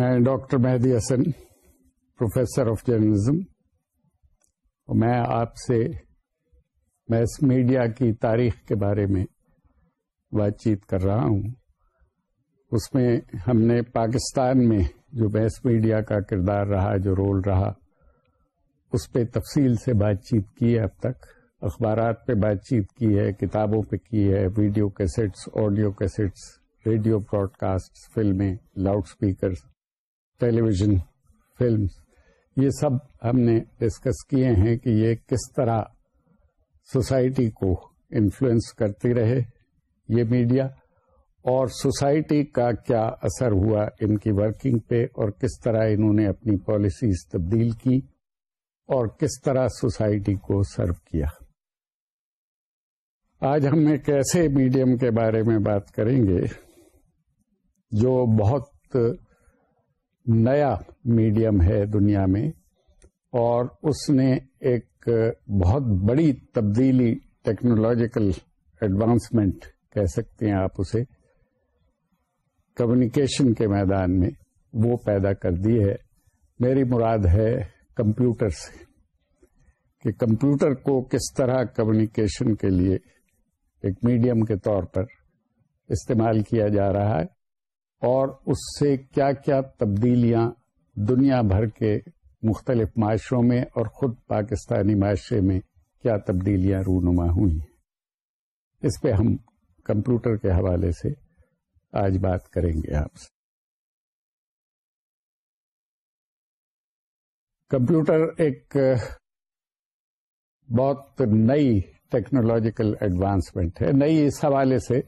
میں doctor Mehdi Hasan, professor of journalism, اور میں آپ سے میس میڈیا کی تاریخ کے بارے میں بات چیت کر رہا ہوں۔ اس میں ہم نے پاکستان میں جو میس میڈیا کا کردار رہا، جو رول رہا، اس پہ تفصیل سے بات چیت کی ہے اب تک۔ اخبارات پہ بات چیت کی ہے، کتابوں پہ کی ہے، video cassettes, audio cassettes, radio broadcast فلمیں، loud speakers television film یہ سب ہم نے ڈسکس کیے ہیں کہ یہ کس طرح سوسائٹی کو انفلوئنس کرتی رہے، یہ میڈیا اور سوسائٹی کا کیا اثر ہوا ان کی ورکنگ پہ اور کس طرح انہوں نے اپنی پالیسیز تبدیل کی اور کس طرح سوسائٹی کو سرو کیا۔ آج ہم ایک ایسے میڈیم کے بارے میں بات کریں گے جو بہت نیا میڈیم ہے دنیا میں اور اس نے ایک بہت بڑی تبدیلی ٹیکنالوجیکل ایڈوانسمنٹ کہہ سکتے ہیں آپ اسے، کمیونیکیشن کے میدان میں وہ پیدا کر دی ہے۔ میری مراد ہے کمپیوٹر سے کہ کمپیوٹر کو کس طرح کمیونیکیشن کے لیے ایک میڈیم کے طور پر استعمال کیا جا رہا ہے۔ اور اس سے کیا کیا تبدیلیاں دنیا بھر کے مختلف معاشروں میں اور خود پاکستانی معاشرے میں کیا تبدیلیاں رونما ہوئی اس پہ ہم کمپیوٹر کے حوالے سے آج بات کریں گے آپ سے۔ کمپیوٹر ایک بہت نئی ٹیکنالوجیکل ایڈوانسمنٹ ہے۔ نئی اس حوالے سے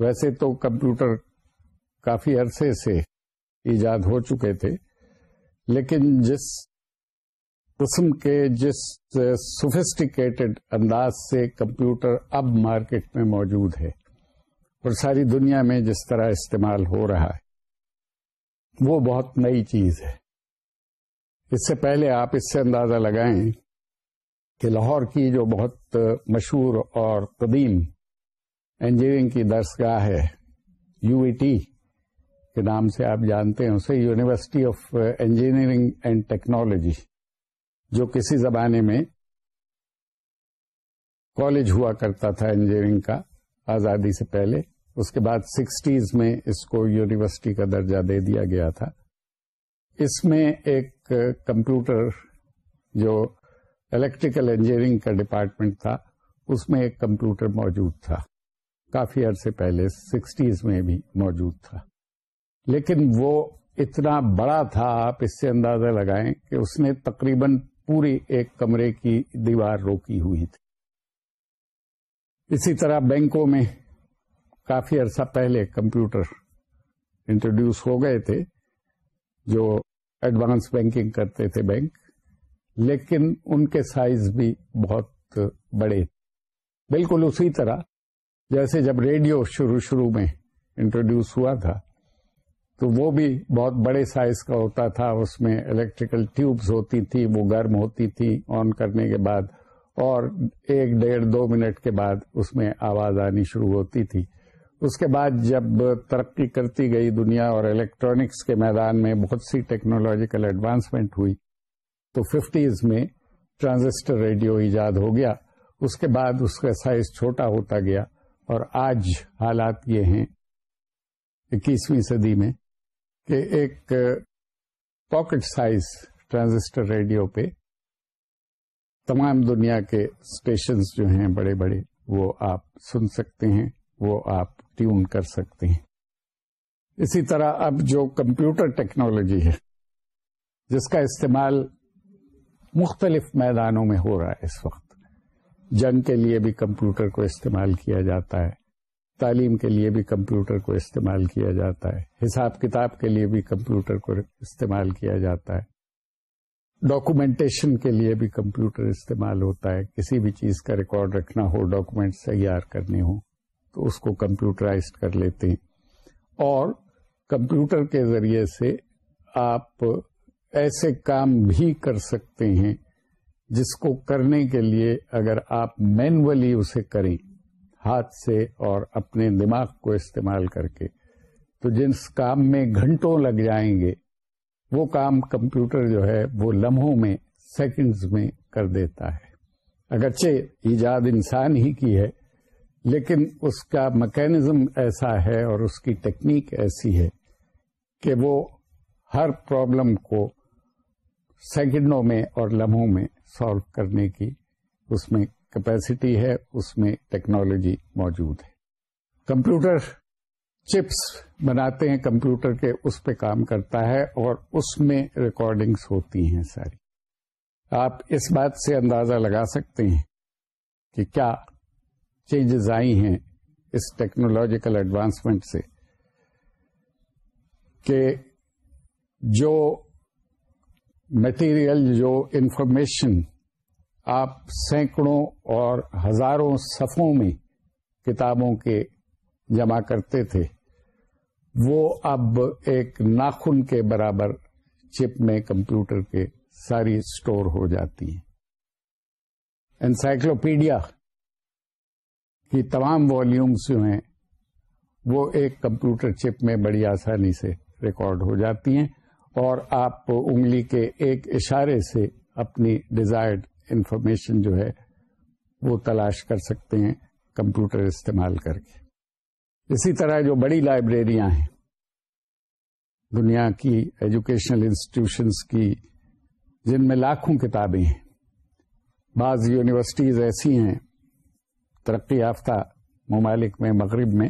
ویسے تو کمپیوٹر کافی عرصے سے ایجاد ہو چکے تھے، لیکن جس قسم کے، جس سوفسٹیکیٹڈ انداز سے کمپیوٹر اب مارکیٹ میں موجود ہے، اور ساری دنیا میں جس طرح استعمال ہو رہا ہے، وہ بہت نئی چیز ہے۔ اس سے پہلے آپ اس سے اندازہ لگائیں کہ لاہور کی جو بہت مشہور اور قدیم انجینئرنگ کی درسگاہ ہے یو ای ٹی کے نام سے آپ جانتے ہیں، اسے university of engineering and technology جو کسی زمانے میں کالج ہوا کرتا تھا انجینئرنگ کا، آزادی سے پہلے، اس کے بعد سکسٹیز میں اس کو یونیورسٹی کا درجہ دے دیا گیا تھا۔ اس میں ایک کمپیوٹر جو الیکٹریکل انجینئرنگ کا ڈپارٹمنٹ تھا، اس میں ایک کمپیوٹر موجود تھا۔ کافی عرصے پہلے سکسٹیز میں بھی موجود تھا۔ لیکن وہ اتنا بڑا تھا، آپ اس سے اندازہ لگائیں کہ اس نے تقریباً پوری ایک کمرے کی دیوار روکی ہوئی تھی۔ اسی طرح بینکوں میں کافی عرصہ پہلے کمپیوٹر انٹروڈیوس ہو گئے تھے، جو ایڈوانس بینکنگ کرتے تھے بینک، لیکن ان کے سائز بھی بہت بڑے۔ بالکل اسی طرح جیسے جب ریڈیو شروع شروع میں انٹروڈیوس ہوا تھا تو وہ بھی بہت بڑے سائز کا ہوتا تھا، اس میں الیکٹریکل ٹیوبز ہوتی تھی، وہ گرم ہوتی تھی آن کرنے کے بعد، اور ایک ڈیڑھ دو منٹ کے بعد اس میں آواز آنی شروع ہوتی تھی۔ اس کے بعد جب ترقی کرتی گئی دنیا اور الیکٹرانکس کے میدان میں بہت سی ٹیکنالوجیکل ایڈوانسمنٹ ہوئی، تو ففٹیز میں ٹرانزسٹر ریڈیو ایجاد ہو گیا۔ اس کے بعد اس کا سائز چھوٹا ہوتا گیا اور آج حالات یہ ہیں، اکیسویں صدی میں کہ ایک پاکٹ سائز ٹرانزسٹر ریڈیو پہ تمام دنیا کے اسٹیشنز جو ہیں بڑے بڑے، وہ آپ سن سکتے ہیں، وہ آپ ٹیون کر سکتے ہیں۔ اسی طرح اب جو کمپیوٹر ٹیکنالوجی ہے، جس کا استعمال مختلف میدانوں میں ہو رہا ہے اس وقت۔ جنگ کے لیے بھی کمپیوٹر کو استعمال کیا جاتا ہے۔ تعلیم کے لیے بھی کمپیوٹر کو استعمال کیا جاتا ہے۔ حساب کتاب کے لیے بھی کمپیوٹر کو استعمال کیا جاتا ہے۔ ڈاکومینٹیشن کے لیے بھی کمپیوٹر استعمال ہوتا ہے۔ کسی بھی چیز کا ریکارڈ رکھنا ہو ڈاکومینٹ تیار کرنے ہو تو اس کو کمپیوٹرائز کر لیتے ہیں۔ اور کمپیوٹر کے ذریعے سے آپ ایسے کام بھی کر سکتے ہیں جس کو کرنے کے لیے اگر آپ مینولی اسے کریں۔ ہاتھ سے اور اپنے دماغ کو استعمال کر کے۔ تو جس کام میں گھنٹوں لگ جائیں گے۔ وہ کام کمپیوٹر جو ہے، وہ لمحوں میں، سیکنڈز میں کر دیتا ہے۔ اگرچہ ایجاد انسان ہی کی ہے، لیکن اس کا مکینزم ایسا ہے اور اس کی ٹیکنیک ایسی ہے کہ وہ ہر پرابلم کو سیکنڈوں میں اور لمحوں میں سالو کرنے کی اس میں کیپیسٹی ہے، اس میں ٹیکنالوجی موجود ہے۔ کمپیوٹر چپس بناتے ہیں، کمپیوٹر کے اس پہ کام کرتا ہے اور اس میں ریکارڈنگس ہوتی ہیں ساری۔ آپ اس بات سے اندازہ لگا سکتے ہیں کہ کیا چینجز آئی ہیں اس ٹیکنالوجیکل ایڈوانسمنٹ سے کہ جو میٹیریل، جو انفارمیشن آپ سینکڑوں اور ہزاروں صفوں میں کتابوں کے جمع کرتے تھے، وہ اب ایک ناخن کے برابر چپ میں کمپیوٹر کے ساری اسٹور ہو جاتی ہیں۔ انسائکلوپیڈیا کی تمام والیومس جو ہیں، وہ ایک کمپیوٹر چپ میں بڑی آسانی سے ریکارڈ ہو جاتی ہیں اور آپ انگلی کے ایک اشارے سے اپنی ڈیزائرڈ انفارمیشن جو ہے وہ تلاش کر سکتے ہیں کمپیوٹر استعمال کر کے۔ اسی طرح جو بڑی لائبریریاں ہیں، دنیا کی ایجوکیشنل انسٹیٹیوشنس کی، جن میں لاکھوں کتابیں ہیں، بعض یونیورسٹیز ایسی ہیں، ترقی یافتہ ممالک میں، مغرب میں،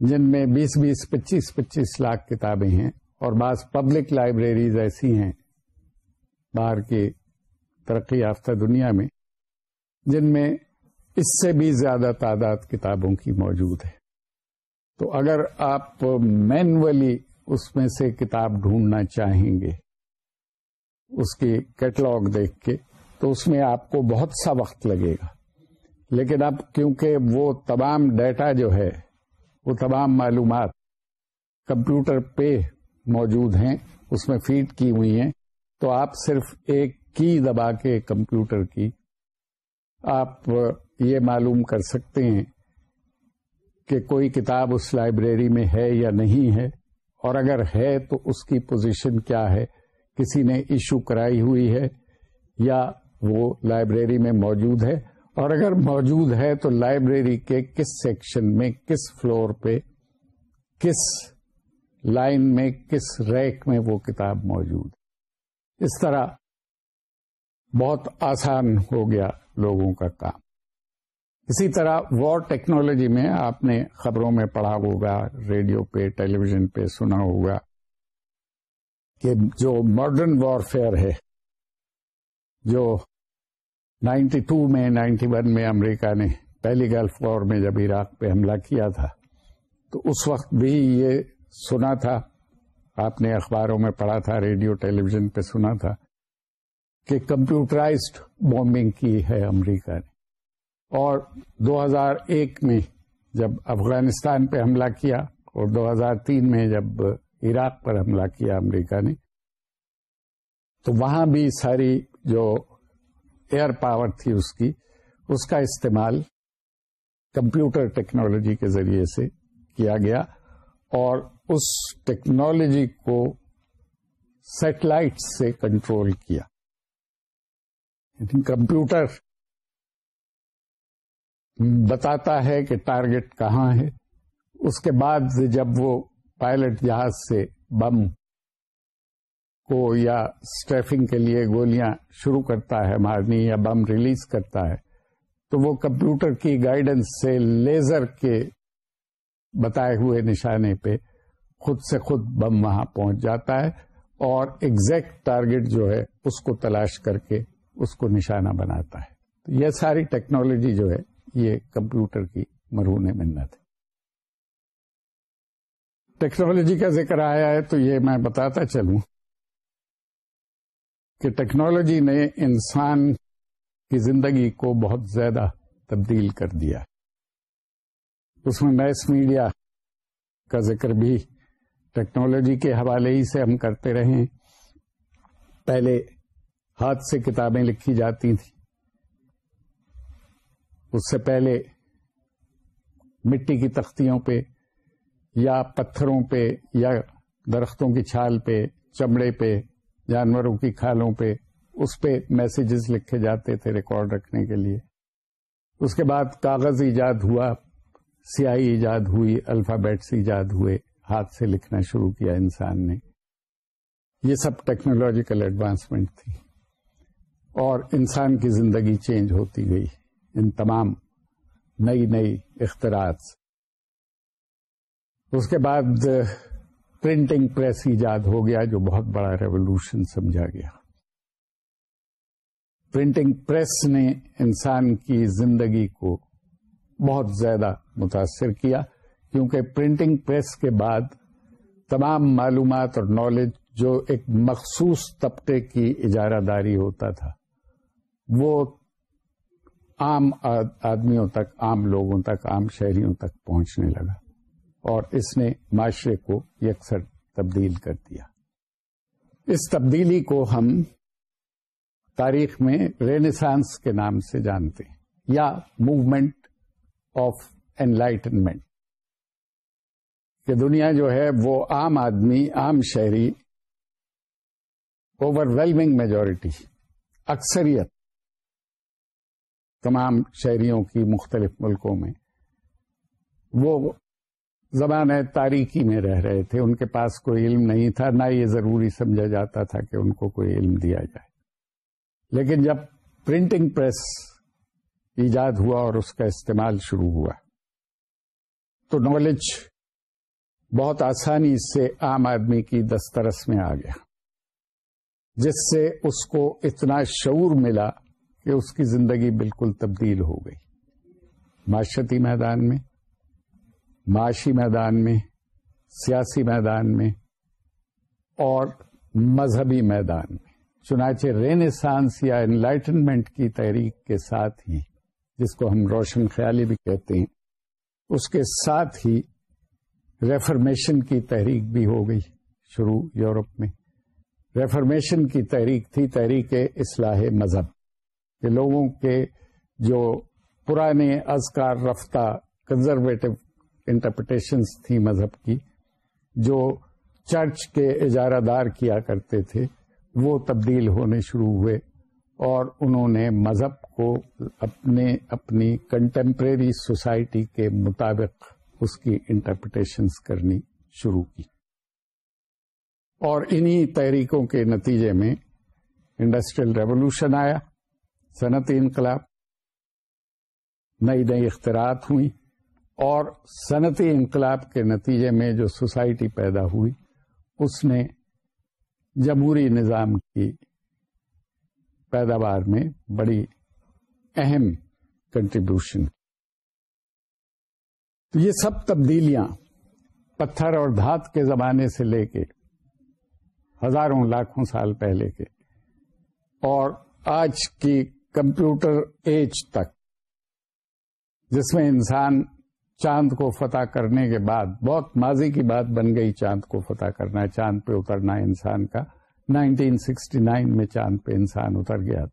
جن میں بیس بیس، پچیس پچیس لاکھ کتابیں ہیں اور بعض پبلک لائبریریز ایسی ہیں، باہر کی ترقی یافتہ دنیا میں، جن میں اس سے بھی زیادہ تعداد کتابوں کی موجود ہے۔ تو اگر آپ مینولی اس میں سے کتاب ڈھونڈنا چاہیں گے، اس کی کیٹلاگ دیکھ کے، تو اس میں آپ کو بہت سا وقت لگے گا۔ لیکن اب کیونکہ وہ تمام ڈیٹا جو ہے، وہ تمام معلومات کمپیوٹر پہ موجود ہیں، اس میں فیڈ کی ہوئی ہیں، تو آپ صرف ایک کی دبا کے کمپیوٹر کی آپ یہ معلوم کر سکتے ہیں کہ کوئی کتاب اس لائبریری میں ہے یا نہیں ہے اور اگر ہے تو اس کی پوزیشن کیا ہے، کسی نے ایشو کرائی ہوئی ہے یا وہ لائبریری میں موجود ہے۔ اور اگر موجود ہے تو لائبریری کے کس سیکشن میں، کس فلور پہ، کس لائن میں، کس ریک میں وہ کتاب موجود۔ اس طرح بہت آسان ہو گیا لوگوں کا کام۔ اسی طرح وار ٹیکنالوجی میں آپ نے خبروں میں پڑھا ہوگا، ریڈیو پہ ٹیلی ویژن پہ سنا ہوگا کہ جو ماڈرن وار فیئر ہے، جو نائنٹی ٹو میں، نائنٹی ون میں امریکہ نے پہلی گلف وار میں جب عراق پہ حملہ کیا تھا، تو اس وقت بھی یہ سنا تھا۔ آپ نے اخباروں میں پڑھا تھا، ریڈیو ٹیلی ویژن پہ سنا تھا۔ کہ کمپیوٹرائزڈ بومبنگ کی ہے امریکہ نے۔ اور دو ہزار ایک میں جب افغانستان پہ حملہ کیا اور دو ہزار تین میں جب عراق پر حملہ کیا امریکہ نے، تو وہاں بھی ساری جو ایئر پاور تھی اس کی، اس کا استعمال کمپیوٹر ٹیکنالوجی کے ذریعے سے کیا گیا اور اس ٹیکنالوجی کو سیٹلائٹ سے کنٹرول کیا۔ کمپیوٹر بتاتا ہے کہ ٹارگٹ کہاں ہے۔ اس کے بعد جب وہ پائلٹ جہاز سے بم کو یا اسٹریفنگ کے لیے گولیاں شروع کرتا ہے، مارنی یا بم ریلیز کرتا ہے، تو وہ کمپیوٹر کی گائیڈنس سے لیزر کے بتائے ہوئے نشانے پہ خود سے خود بم وہاں پہنچ جاتا ہے اور ایگزیکٹ ٹارگٹ جو ہے اس کو تلاش کر کے اس کو نشانہ بناتا ہے۔ تو یہ ساری ٹیکنالوجی جو ہے، یہ کمپیوٹر کی مرہون منت ہے۔ ٹیکنالوجی کا ذکر آیا ہے تو یہ میں بتاتا چلوں کہ ٹیکنالوجی نے انسان کی زندگی کو بہت زیادہ تبدیل کر دیا۔ اس میں میس میڈیا کا ذکر بھی ٹیکنالوجی کے حوالے ہی سے ہم کرتے رہے۔ پہلے ہاتھ سے کتابیں لکھی جاتی تھیں۔ اس سے پہلے مٹی کی تختیوں پہ یا پتھروں پہ یا درختوں کی چھال پہ، چمڑے پہ، جانوروں کی کھالوں پہ اس پہ میسیجز لکھے جاتے تھے ریکارڈ رکھنے کے لیے۔ اس کے بعد کاغذ ایجاد ہوا، سیاہی ایجاد ہوئی، الفابیٹس ایجاد ہوئے، ہاتھ سے لکھنا شروع کیا انسان نے۔ یہ سب ٹیکنالوجیکل ایڈوانسمنٹ تھی۔ اور انسان کی زندگی چینج ہوتی گئی ان تمام نئی نئی اختراعات اس کے بعد پرنٹنگ پریس ایجاد ہو گیا جو بہت بڑا ریولوشن سمجھا گیا۔ پرنٹنگ پریس نے انسان کی زندگی کو بہت زیادہ متاثر کیا، کیونکہ پرنٹنگ پریس کے بعد تمام معلومات اور نالج جو ایک مخصوص طبقے کی اجارہ داری ہوتا تھا وہ عام آدمیوں تک، عام لوگوں تک، عام شہریوں تک پہنچنے لگا اور اس نے معاشرے کو یکسر تبدیل کر دیا۔ اس تبدیلی کو ہم تاریخ میں رینیسانس کے نام سے جانتے ہیں یا موومنٹ آف انلائٹنمنٹ۔ کہ دنیا جو ہے وہ عام آدمی، عام شہری اوور ویلمنگ میجورٹی، اکثریت تمام شہریوں کی مختلف ملکوں میں۔ وہ زبان تاریخی میں رہ رہے تھے، ان کے پاس کوئی علم نہیں تھا، نہ یہ ضروری سمجھا جاتا تھا کہ ان کو کوئی علم دیا جائے۔ لیکن جب پرنٹنگ پریس ایجاد ہوا اور اس کا استعمال شروع ہوا، تو نالج بہت آسانی سے عام آدمی کی دسترس میں آ گیا، جس سے اس کو اتنا شعور ملا کہ اس کی زندگی بالکل تبدیل ہو گئی۔ معاشرتی میدان میں، معاشی میدان میں، سیاسی میدان میں اور مذہبی میدان میں۔ چنانچہ رینسانس یا انلائٹنمنٹ کی تحریک کے ساتھ ہی، جس کو ہم روشن خیالی بھی کہتے ہیں، اس کے ساتھ ہی ریفرمیشن کی تحریک بھی ہو گئی شروع یورپ میں۔ ریفرمیشن کی تحریک تھی تحریک اصلاح مذہب۔ کہ لوگوں کے جو پرانے ازکار رفتہ کنزرویٹو انٹرپریٹیشنس تھی مذہب کی، جو چرچ کے اجارہ دار کیا کرتے تھے، وہ تبدیل ہونے شروع ہوئے اور انہوں نے مذہب کو اپنے، اپنی کنٹمپریری سوسائٹی کے مطابق اس کی انٹرپریٹیشنس کرنی شروع کی۔ اور انہی تحریکوں کے نتیجے میں انڈسٹریل ریولوشن آیا۔ صنعتی انقلاب، نئی نئی اختراعات ہوئی اور صنعتی انقلاب کے نتیجے میں جو سوسائٹی پیدا ہوئی، اس نے جمہوری نظام کی پیداوار میں بڑی اہم کنٹریبیوشن تو یہ سب تبدیلیاں پتھر اور دھات کے زمانے سے لے کے ہزاروں لاکھوں سال پہلے کے اور آج کی کمپیوٹر ایج تک، جس میں انسان چاند کو فتح کرنے کے بعد، بہت ماضی کی بات بن گئی، چاند کو فتح کرنا، چاند پہ اترنا انسان کا۔ 1969 میں چاند پہ انسان اتر گیا۔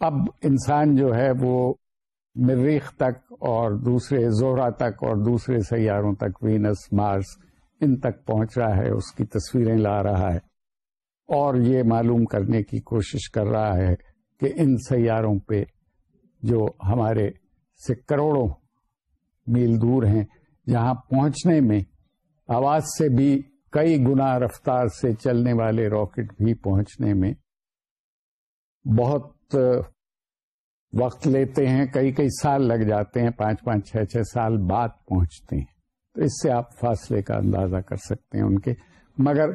اب انسان جو ہے وہ مریخ تک اور دوسرے زہرا تک اور دوسرے سیاروں تک، وینس، مارس، ان تک پہنچ رہا ہے، اس کی تصویریں لا رہا ہے اور یہ معلوم کرنے کی کوشش کر رہا ہے کہ ان سیاروں پہ جو ہمارے سے کروڑوں میل دور ہیں جہاں پہنچنے میں آواز سے بھی کئی گنا رفتار سے چلنے والے راکٹ بھی پہنچنے میں بہت وقت لیتے ہیں، کئی کئی سال لگ جاتے ہیں، پانچ پانچ چھ چھ سال بعد پہنچتے ہیں۔ تو اس سے آپ فاصلے کا اندازہ کر سکتے ہیں ان کے۔ مگر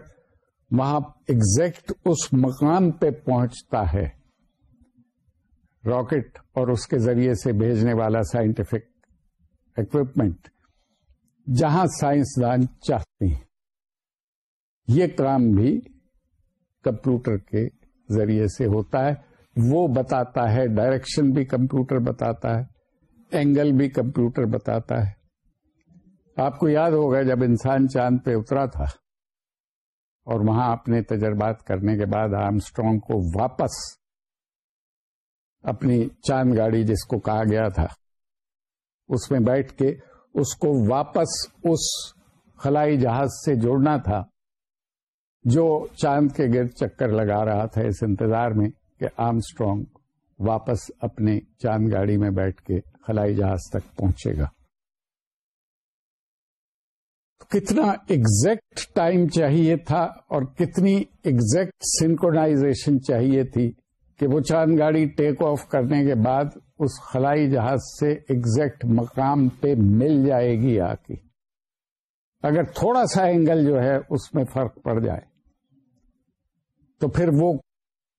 وہاں ایگزیکٹ اس مقام پہ پہنچتا ہے راکٹ اور اس کے ذریعے سے بھیجنے والا سائنٹیفک اکوپمنٹ جہاں سائنسدان چاہتے ہیں۔ یہ کام بھی کمپیوٹر کے ذریعے سے ہوتا ہے۔ وہ بتاتا ہے ڈائریکشن بھی کمپیوٹر بتاتا ہے اینگل بھی کمپیوٹر بتاتا ہے۔ آپ کو یاد ہوگا جب انسان چاند پہ اترا تھا اور وہاں اپنے تجربات کرنے کے بعد آرم اسٹرانگ کو واپس اپنی چاند گاڑی جس کو کہا گیا تھا، اس میں بیٹھ کے اس کو واپس اس خلائی جہاز سے جوڑنا تھا، جو چاند کے گرد چکر لگا رہا تھا اس انتظار میں کہ آرم اسٹرانگ واپس اپنے چاند گاڑی میں بیٹھ کے خلائی جہاز تک پہنچے گا۔ کتنا ایگزیکٹ ٹائم چاہیے تھا اور کتنی ایگزیکٹ سنکونازیشن چاہیے تھی کہ وہ چاند گاڑی ٹیک آف کرنے کے بعد اس خلائی جہاز سے ایگزیکٹ مقام پہ مل جائے گی آ کے۔ اگر تھوڑا سا اینگل جو ہے اس میں فرق پڑ جائے، تو پھر وہ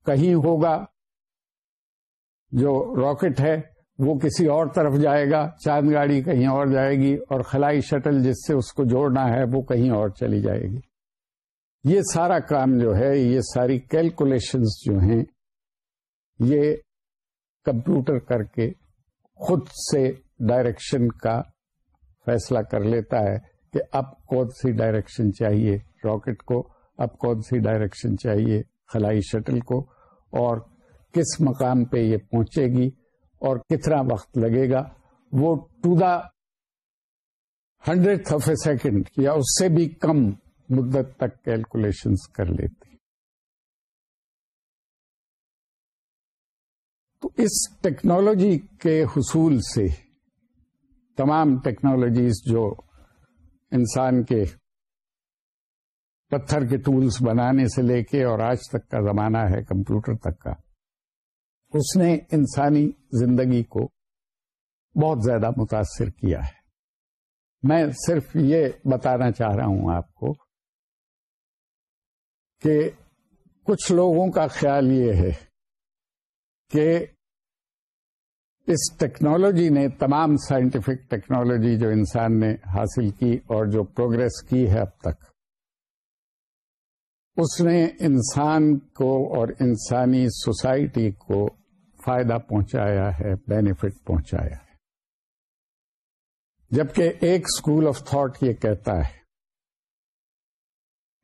کہیں ہوگا، جو راکٹ ہے، وہ کسی اور طرف جائے گا، چاند گاڑی کہیں اور جائے گی، اور خلائی شٹل جس سے اس کو جوڑنا ہے، وہ کہیں اور چلی جائے گی۔ یہ سارا کام جو ہے، یہ ساری کیلکولیشنز جو ہیں یہ کمپیوٹر کر کے خود سے ڈائریکشن کا فیصلہ کر لیتا ہے کہ اب کون سی ڈائریکشن چاہیے راکٹ کو، اب کون سی ڈائریکشن چاہیے خلائی شٹل کو، اور کس مقام پہ یہ پہنچے گی اور کتنا وقت لگے گا۔ وہ to the hundred of a second یا اس سے بھی کم مدت تک کیلکولیشن کر لیتی تو اس ٹیکنالوجی کے حصول سے تمام ٹیکنالوجیز جو انسان کے پتھر کے ٹولز بنانے سے لے کے اور آج تک کا زمانہ ہے کمپیوٹر تک کا، اس نے انسانی زندگی کو بہت زیادہ متاثر کیا ہے۔ میں صرف یہ بتانا چاہ رہا ہوں آپ کو کہ کچھ لوگوں کا خیال یہ ہے کہ اس ٹیکنالوجی نے تمام سائنٹیفک ٹیکنالوجی جو انسان نے حاصل کی اور جو پروگرس کی ہے اب تک، اس نے انسان کو اور انسانی سوسائٹی کو فائدہ پہنچایا ہے، بینیفٹ پہنچایا ہے۔ جبکہ ایک اسکول آف تھاٹ یہ کہتا ہے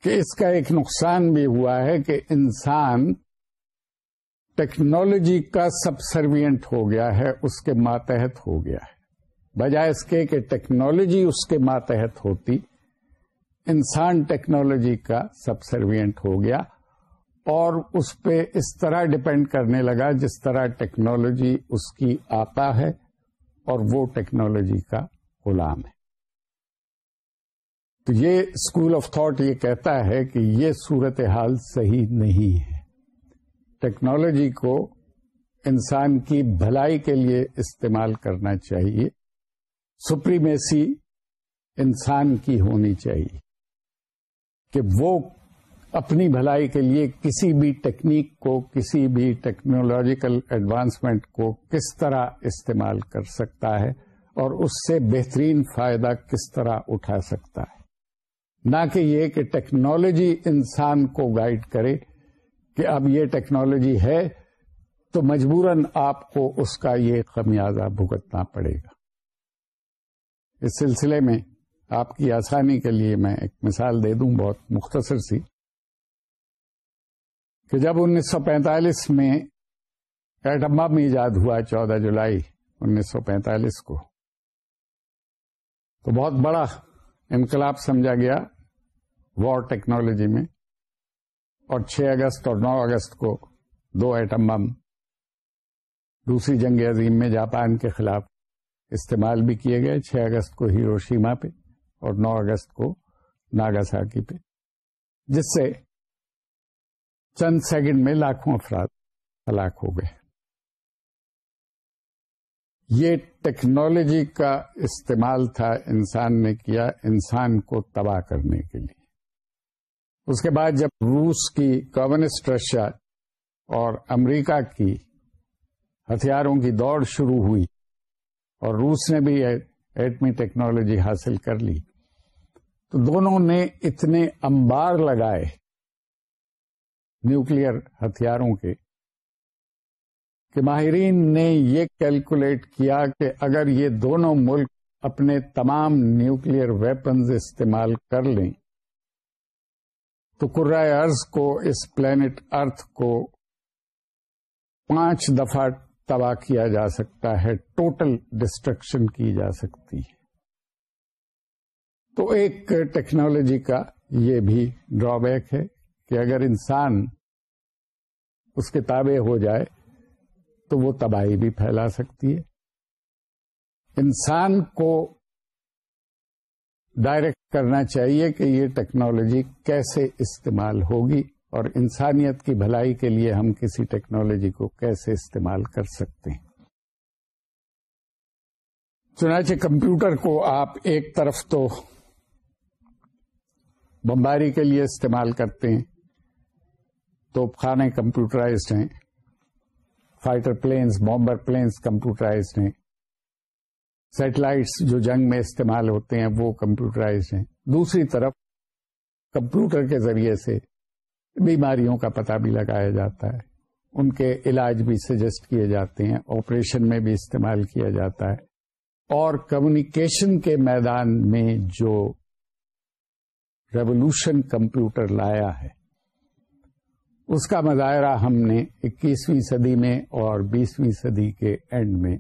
کہ اس کا ایک نقصان بھی ہوا ہے کہ انسان ٹیکنالوجی کا سب سروینٹ ہو گیا ہے، اس کے ماتحت ہو گیا ہے۔ بجائے اس کے کہ ٹیکنالوجی اس کے ماتحت ہوتی، انسان ٹیکنالوجی کا سب سروینٹ ہو گیا اور اس پہ اس طرح ڈپینڈ کرنے لگا جس طرح ٹیکنالوجی اس کی آتا ہے اور وہ ٹیکنالوجی کا غلام ہے۔ تو یہ اسکول آف تھاٹ یہ کہتا ہے کہ یہ صورت حال صحیح نہیں ہے۔ ٹیکنالوجی کو انسان کی بھلائی کے لیے استعمال کرنا چاہیے۔ سپریمیسی انسان کی ہونی چاہیے کہ وہ اپنی بھلائی کے لیے کسی بھی ٹیکنیک کو، کسی بھی ٹیکنالوجیکل ایڈوانسمنٹ کو کس طرح استعمال کر سکتا ہے اور اس سے بہترین فائدہ کس طرح اٹھا سکتا ہے۔ نہ کہ یہ کہ ٹیکنالوجی انسان کو گائیڈ کرے کہ اب یہ ٹیکنالوجی ہے تو مجبوراً آپ کو اس کا یہ خمیازہ بھگتنا پڑے گا۔ اس سلسلے میں آپ کی آسانی کے لیے میں ایک مثال دے دوں بہت مختصر سی کہ جب انیس سو پینتالیس میں ایٹم بم ایجاد ہوا چودہ جولائی انیس سو پینتالیس کو، تو بہت بڑا انقلاب سمجھا گیا وار ٹیکنالوجی میں۔ اور چھ اگست اور نو اگست کو دو ایٹم بم دوسری جنگ عظیم میں جاپان کے خلاف استعمال بھی کیے گئے، چھ اگست کو ہیروشیما پہ اور نو اگست کو ناگا ساکی پہ، جس سے چند سیکنڈ میں لاکھوں افراد ہلاک ہو گئے۔ یہ ٹیکنالوجی کا استعمال تھا انسان نے کیا انسان کو تباہ کرنے کے لیے۔ اس کے بعد جب روس کی کمیونسٹ رشیا اور امریکہ کی ہتھیاروں کی دوڑ شروع ہوئی اور روس نے بھی ایٹمی ٹیکنالوجی حاصل کر لی، تو دونوں نے اتنے انبار لگائے نیوکلیر ہتھیاروں کے کہ ماہرین نے یہ کیلکولیٹ کیا کہ اگر یہ دونوں ملک اپنے تمام نیوکلیر ویپنز استعمال کر لیں تو کرائے ارض کو اس پلانٹ ارتھ کو پانچ دفعہ تباہ کیا جا سکتا ہے ٹوٹل ڈسٹرکشن کی جا سکتی ہے۔ تو ایک ٹیکنالوجی کا یہ بھی ڈرا بیک ہے کہ اگر انسان اس کے تابع ہو جائے تو وہ تباہی بھی پھیلا سکتی ہے۔ انسان کو ڈائریکٹ کرنا چاہیے کہ یہ ٹیکنالوجی کیسے استعمال ہوگی اور انسانیت کی بھلائی کے لیے ہم کسی ٹیکنالوجی کو کیسے استعمال کر سکتے ہیں۔ چنانچہ کمپیوٹر کو آپ ایک طرف تو بمباری کے لیے استعمال کرتے ہیں، تو کھانے کمپیوٹرائزڈ ہیں، fighter planes bomber planes computerised ہیں۔ سیٹلائٹس جو جنگ میں استعمال ہوتے ہیں، وہ کمپیوٹرائزڈ ہیں۔ دوسری طرف، کمپیوٹر کے ذریعے سے بیماریوں کا پتہ بھی لگایا جاتا ہے۔ ان کے علاج بھی سجیسٹ کیے جاتے ہیں، آپریشن میں بھی استعمال کیا جاتا ہے۔ اور کمیونیکیشن کے میدان میں جو ریولوشن کمپیوٹر لایا ہے، اس کا مظاہرہ ہم نے اکیسویں صدی میں اور بیسویں صدی کے اینڈ میں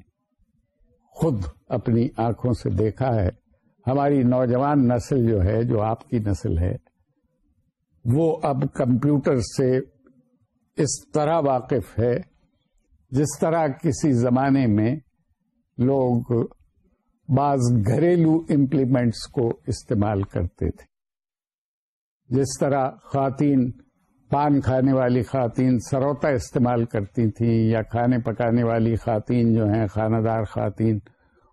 خود اپنی آنکھوں سے دیکھا ہے۔ ہماری نوجوان نسل جو ہے، جو آپ کی نسل ہے، وہ اب کمپیوٹر سے اس طرح واقف ہے، جس طرح کسی زمانے میں لوگ بعض گھریلو امپلیمنٹس کو استعمال کرتے تھے۔ جس طرح خواتین، پان کھانے والی خواتین سروتا استعمال کرتی تھیں یا کھانے پکانے والی خواتین جو ہیں خانہ دار خواتین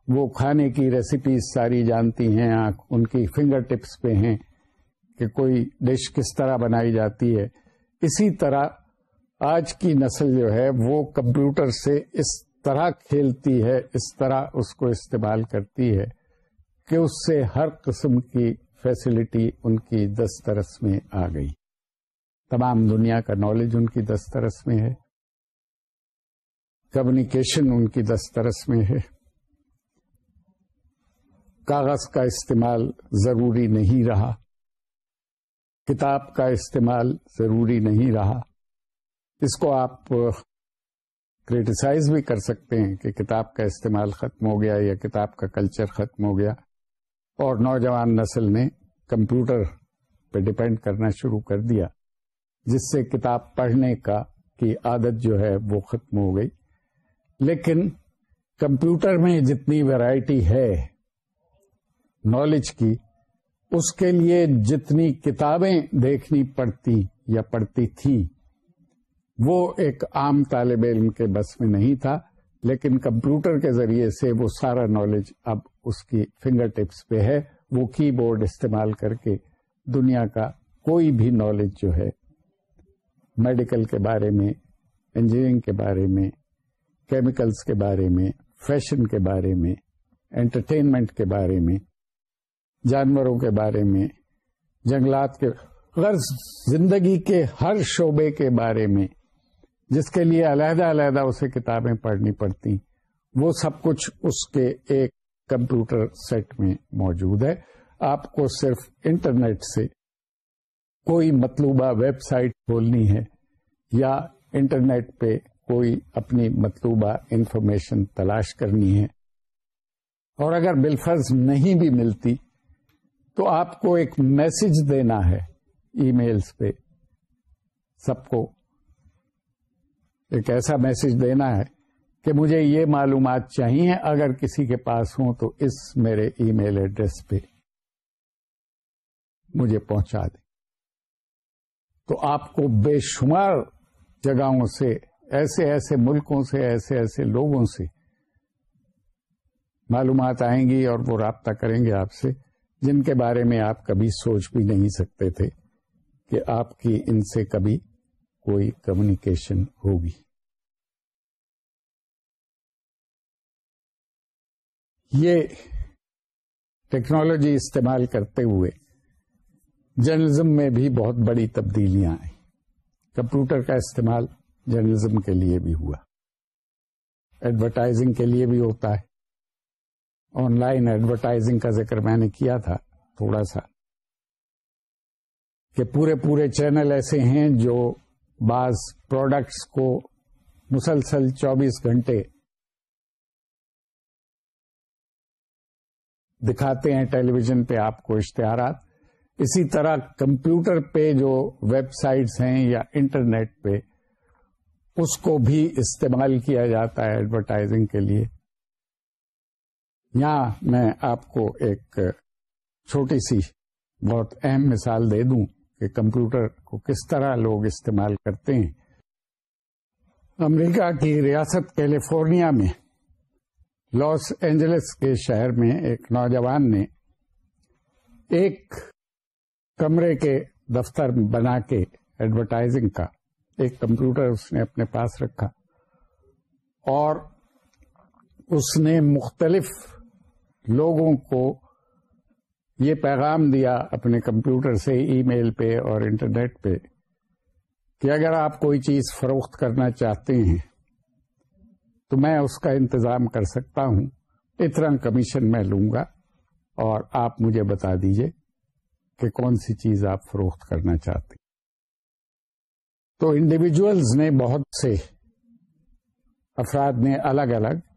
وہ کھانے کی ریسیپیز ساری جانتی ہیں ان کی فنگر ٹپس پہ ہیں کہ کوئی ڈش کس طرح بنائی جاتی ہے۔ اسی طرح آج کی نسل جو ہے، وہ کمپیوٹر سے اس طرح کھیلتی ہے، اس طرح اس کو استعمال کرتی ہے کہ اس سے ہر قسم کی فیسلٹی ان کی دسترس میں آ گئی۔ تمام دنیا کا نالج ان کی دسترس میں ہے۔ کمیونیکیشن ان کی دسترس میں ہے۔ کاغذ کا استعمال ضروری نہیں رہا۔ کتاب کا استعمال ضروری نہیں رہا۔ اس کو آپ کریٹیسائز بھی کر سکتے ہیں کہ کتاب کا استعمال ختم ہو گیا یا کتاب کا کلچر ختم ہو گیا۔ اور نوجوان نسل نے کمپیوٹر پہ ڈپینڈ کرنا شروع کر دیا، جس سے کتاب پڑھنے کا کی عادت جو ہے وہ ختم ہو گئی۔ لیکن کمپیوٹر میں جتنی ویرائٹی ہے نالج کی، اس کے لیے جتنی کتابیں دیکھنی پڑتی یا پڑتی تھی، وہ ایک عام طالب علم کے بس میں نہیں تھا، لیکن کمپیوٹر کے ذریعے سے وہ سارا نالج اب اس کی فنگر ٹپس پہ ہے۔ وہ کی بورڈ استعمال کر کے دنیا کا کوئی بھی نالج جو ہے میڈیکل کے بارے میں انجینئرنگ کے بارے میں کیمیکلز کے بارے میں فیشن کے بارے میں انٹرٹینمنٹ کے بارے میں جانوروں کے بارے میں، جنگلات کے، غرض زندگی کے ہر شعبے کے بارے میں، جس کے لیے علیحدہ علیحدہ اسے کتابیں پڑھنی پڑتی۔ وہ سب کچھ اس کے ایک کمپیوٹر سیٹ میں موجود ہے۔ آپ کو صرف انٹرنیٹ سے کوئی مطلوبہ ویب سائٹ کھولنی ہے یا انٹرنیٹ پہ کوئی اپنی مطلوبہ انفارمیشن تلاش کرنی ہے۔ اور اگر بالفرض نہیں بھی ملتی تو آپ کو ایک میسج دینا ہے ای میلز پہ سب کو۔ ایک ایسا میسج دینا ہے کہ مجھے یہ معلومات چاہیے اگر کسی کے پاس ہوں تو اس میرے ای میل ایڈریس پہ مجھے پہنچا دیں۔ تو آپ کو بے شمار جگہوں سے، ایسے ایسے ملکوں سے، ایسے ایسے لوگوں سے معلومات آئیں گی اور وہ رابطہ کریں گے آپ سے۔ جن کے بارے میں آپ کبھی سوچ بھی نہیں سکتے تھے کہ آپ کی ان سے کبھی کوئی کمیونیکیشن ہوگی۔ یہ ٹیکنالوجی استعمال کرتے ہوئے جرنلزم میں بھی بہت بڑی تبدیلیاں آئیں۔ کمپیوٹر کا استعمال جرنلزم کے لیے بھی ہوا۔ ایڈورٹائزنگ کے لیے بھی ہوتا ہے۔ آن لائن ایڈورٹائزنگ کا ذکر میں نے کیا تھا، تھوڑا سا۔ کہ پورے پورے چینل ایسے ہیں جو بعض پروڈکٹس کو مسلسل چوبیس گھنٹے دکھاتے ہیں ٹیلی ویژن پہ آپ کو اشتہارات۔ اسی طرح کمپیوٹر پہ جو ویب سائٹس ہیں یا انٹرنیٹ پہ، اس کو بھی استعمال کیا جاتا ہے ایڈورٹائزنگ کے لیے۔ یہاں میں آپ کو ایک چھوٹی سی بہت اہم مثال دے دوں کہ کمپیوٹر کو کس طرح لوگ استعمال کرتے ہیں۔ امریکہ کی ریاست کیلیفورنیا میں، لاس اینجلس کے شہر میں ایک نوجوان نے ایک کمرے کے دفتر بنا کے ایڈورٹائزنگ کا ایک کمپیوٹر اس نے اپنے پاس رکھا اور اس نے مختلف لوگوں کو یہ پیغام دیا اپنے کمپیوٹر سے، ای میل پہ اور انٹرنیٹ پہ کہ اگر آپ کوئی چیز فروخت کرنا چاہتے ہیں تو میں اس کا انتظام کر سکتا ہوں اتنا کمیشن میں لوں گا اور آپ مجھے بتا دیجیے کہ کون سی چیز آپ فروخت کرنا چاہتے ہیں۔ تو انڈیویجلز نے بہت سے افراد نے الگ الگ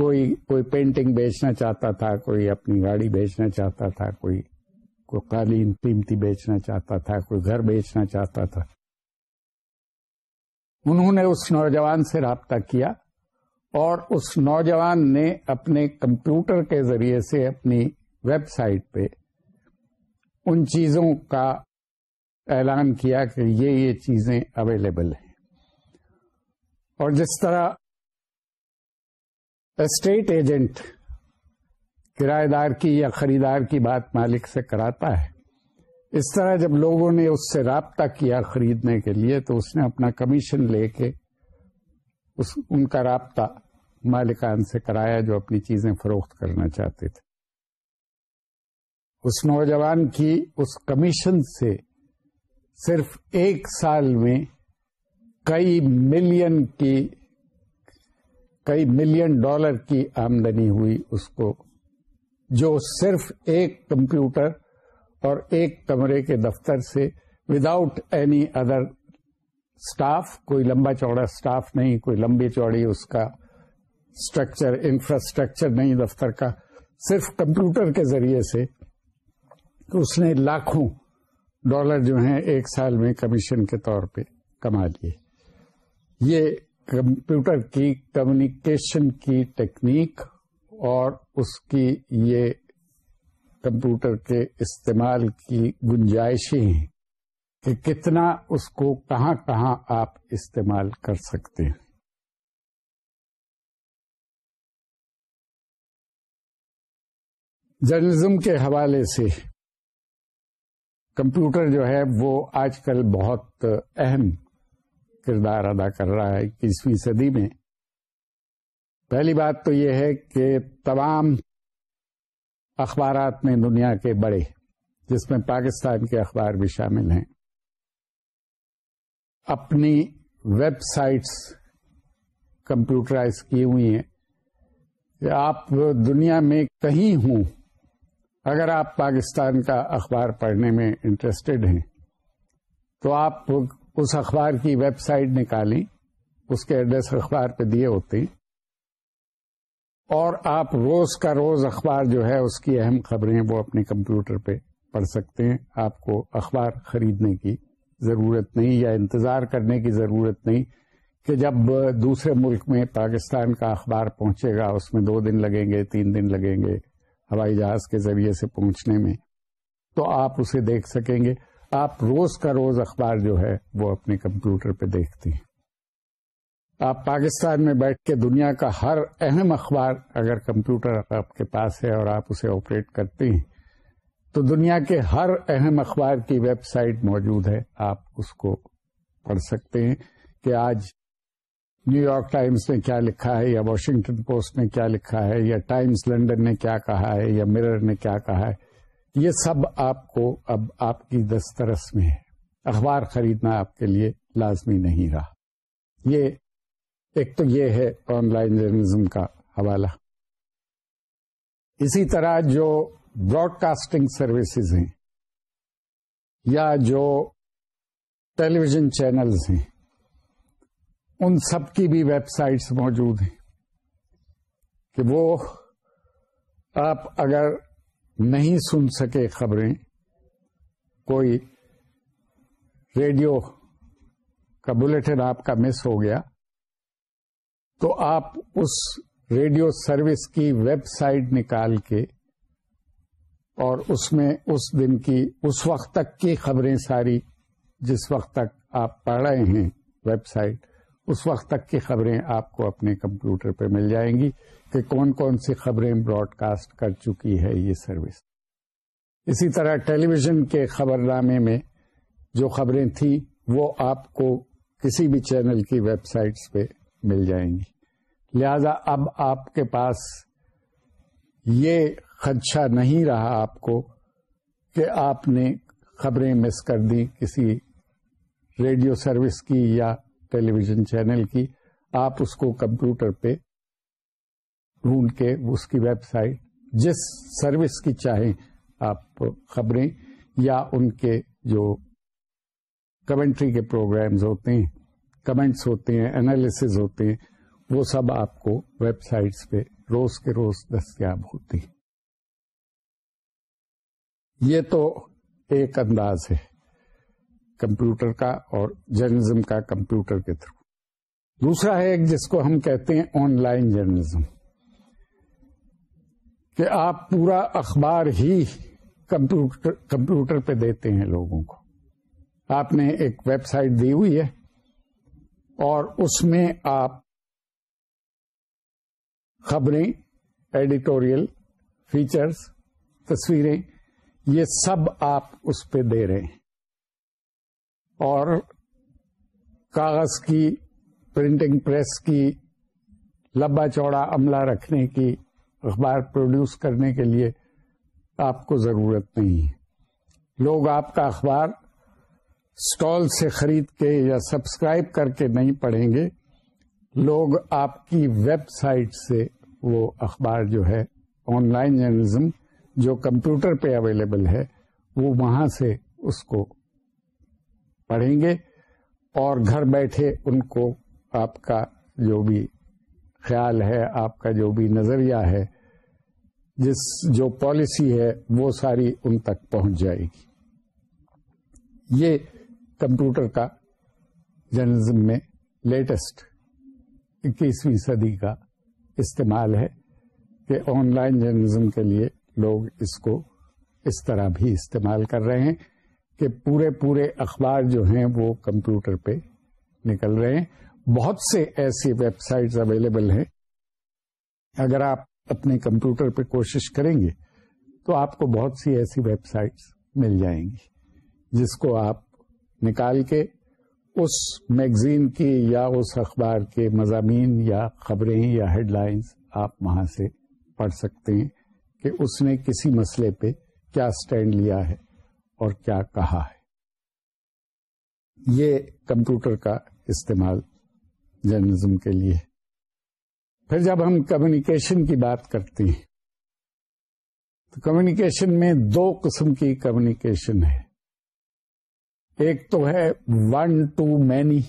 کوئی کوئی پینٹنگ بیچنا چاہتا تھا، کوئی اپنی گاڑی بیچنا چاہتا تھا، کوئی کوئی قالین قیمتی بیچنا چاہتا تھا، کوئی گھر بیچنا چاہتا تھا۔ انہوں نے اس نوجوان سے رابطہ کیا اور اس نوجوان نے اپنے کمپیوٹر کے ذریعے سے اپنی ویب سائٹ پہ ان چیزوں کا اعلان کیا کہ یہ یہ چیزیں اویلیبل ہیں۔ اور جس طرح اسٹیٹ ایجنٹ کرایہ دار کی یا خریدار کی بات مالک سے کراتا ہے۔ اس طرح جب لوگوں نے اس سے رابطہ کیا خریدنے کے لیے تو اس نے اپنا کمیشن لے کے اس، ان کا رابطہ مالکان سے کرایا جو اپنی چیزیں فروخت کرنا چاہتے تھے۔ اس نوجوان کی اس کمیشن سے صرف ایک سال میں کئی ملین کی کئی ملین ڈالر کی آمدنی ہوئی اس کو، جو صرف ایک کمپیوٹر اور ایک کمرے کے دفتر سے وداؤٹ اینی ادر اسٹاف کوئی لمبا چوڑا اسٹاف نہیں، کوئی لمبی چوڑی اس کا اسٹرکچر انفراسٹرکچر نہیں دفتر کا، صرف کمپیوٹر کے ذریعے سے اس نے لاکھوں ڈالر جو ہیں ایک سال میں کمیشن کے طور پہ کما لیے۔ یہ کمپیوٹر کی کمیونیکیشن کی ٹیکنیک اور اس کی یہ کمپیوٹر کے استعمال کی گنجائشیں ہیں کہ کتنا اس کو کہاں کہاں آپ استعمال کر سکتے ہیں۔ جرنلزم کے حوالے سے کمپیوٹر جو ہے وہ آج کل بہت اہم کردار ادا کر رہا ہے اکیسویں صدی میں۔ پہلی بات تو یہ ہے کہ تمام اخبارات میں دنیا کے بڑے، جس میں پاکستان کے اخبار بھی شامل ہیں، اپنی ویب سائٹس کمپیوٹرائز کی ہوئی ہیں۔ کہ آپ دنیا میں کہیں ہوں، اگر آپ پاکستان کا اخبار پڑھنے میں انٹرسٹڈ ہیں، تو آپ اس اخبار کی ویب سائٹ نکالیں، اس کے ایڈریس اخبار پہ دیے ہوتے ہیں۔ اور آپ روز کا روز اخبار جو ہے، اس کی اہم خبریں وہ اپنے کمپیوٹر پہ پڑھ سکتے ہیں۔ آپ کو اخبار خریدنے کی ضرورت نہیں یا انتظار کرنے کی ضرورت نہیں کہ جب دوسرے ملک میں پاکستان کا اخبار پہنچے گا، اس میں دو دن لگیں گے، تین دن لگیں گے ہوائی جہاز کے ذریعے سے پہنچنے میں، تو آپ اسے دیکھ سکیں گے۔ آپ روز کا روز اخبار جو ہے وہ اپنے کمپیوٹر پہ دیکھتے ہیں۔ آپ پاکستان میں بیٹھ کے دنیا کا ہر اہم اخبار اگر کمپیوٹر آپ کے پاس ہے اور آپ اسے آپریٹ کرتے ہیں، تو دنیا کے ہر اہم اخبار کی ویب سائٹ موجود ہے۔ آپ اس کو پڑھ سکتے ہیں کہ آج نیو یارک ٹائمز نے کیا لکھا ہے، یا واشنگٹن پوسٹ نے کیا لکھا ہے، یا ٹائمز لنڈن نے کیا کہا ہے، یا مرر نے کیا کہا ہے۔ یہ سب آپ کو اب آپ کی دسترس میں ہے۔ اخبار خریدنا آپ کے لیے لازمی نہیں رہا۔ یہ ایک تو یہ ہے آن لائن جرنلزم کا حوالہ۔ اسی طرح جو براڈ کاسٹنگ سروسز ہیں یا جو ٹیلی ویژن چینلز ہیں، ان سب کی بھی ویب سائٹس موجود ہیں کہ وہ آپ اگر نہیں سن سکے خبریں، کوئی ریڈیو کا بلٹن آپ کا مس ہو گیا، تو آپ اس ریڈیو سروس کی ویب سائٹ نکال کے اور اس میں اس دن کی، اس وقت تک کی خبریں ساری، جس وقت تک آپ پڑھ رہے ہیں ویب سائٹ اس وقت تک کی خبریں آپ کو اپنے کمپیوٹر پہ مل جائیں گی کہ کون کون سی خبریں براڈ کاسٹ کر چکی ہے یہ سروس۔ اسی طرح ٹیلی ویژن کے خبر نامے میں جو خبریں تھیں، وہ آپ کو کسی بھی چینل کی ویب سائٹس پہ مل جائیں گی۔ لہذا اب آپ کے پاس یہ خدشہ نہیں رہا آپ کو کہ آپ نے خبریں مس کر دی کسی ریڈیو سروس کی یا ٹیلی ویژن چینل کی، آپ اس کو کمپیوٹر پہ ڈھونڈ کے اس کی ویب سائٹ، جس سروس کی چاہیں آپ خبریں، یا ان کے جو کمنٹری کے پروگرامز ہوتے ہیں، کمنٹس ہوتے ہیں انالیس ہوتے ہیں، وہ سب آپ کو ویب سائٹس پہ روز کے روز دستیاب ہوتی یہ تو ایک انداز ہے۔ کمپیوٹر کا اور جرنلزم کا کمپیوٹر کے تھرو۔ دوسرا ہے ایک جس کو ہم کہتے ہیں آن لائن جرنلزم، کہ آپ پورا اخبار ہی کمپیوٹر کمپیوٹر پہ دیتے ہیں لوگوں کو۔ آپ نے ایک ویب سائٹ دی ہوئی ہے اور اس میں آپ خبریں، ایڈیٹوریل فیچرز، تصویریں، یہ سب آپ اس پہ دے رہے ہیں۔ اور کاغذ کی پرنٹنگ پریس کی لمبا چوڑا عملہ رکھنے کی، اخبار پروڈیوس کرنے کے لیے آپ کو ضرورت نہیں ہے۔ لوگ آپ کا اخبار اسٹال سے خرید کے یا سبسکرائب کر کے نہیں پڑھیں گے۔ لوگ آپ کی ویب سائٹ سے وہ اخبار جو ہے، آن لائن جرنلزم جو کمپیوٹر پہ اویلیبل ہے، وہ وہاں سے اس کو پڑھیں گے اور گھر بیٹھے ان کو آپ کا جو بھی خیال ہے، آپ کا جو بھی نظریہ ہے، جس جو پالیسی ہے، وہ ساری ان تک پہنچ جائے گی۔ یہ کمپیوٹر کا جرنلزم میں لیٹسٹ اکیسویں صدی کا استعمال ہے کہ آن لائن جرنلزم کے لیے لوگ اس کو اس طرح بھی استعمال کر رہے ہیں۔ کہ پورے پورے اخبار جو ہیں وہ کمپیوٹر پہ نکل رہے ہیں۔ بہت سے ایسی ویب سائٹس اویلیبل ہیں۔ اگر آپ اپنے کمپیوٹر پہ کوشش کریں گے تو آپ کو بہت سی ایسی ویب سائٹس مل جائیں گی جس کو آپ نکال کے اس میگزین کی یا اس اخبار کے مضامین یا خبریں یا ہیڈ لائنز آپ وہاں سے پڑھ سکتے ہیں کہ اس نے کسی مسئلے پہ کیا سٹینڈ لیا ہے۔ اور کیا کہا ہے۔ یہ کمپیوٹر کا استعمال جرنلزم کے لیے۔ پھر جب ہم کمیونیکیشن کی بات کرتے ہیں، تو کمیونیکیشن میں دو قسم کی کمیونیکیشن ہے۔ ایک تو ہے ون ٹو مینی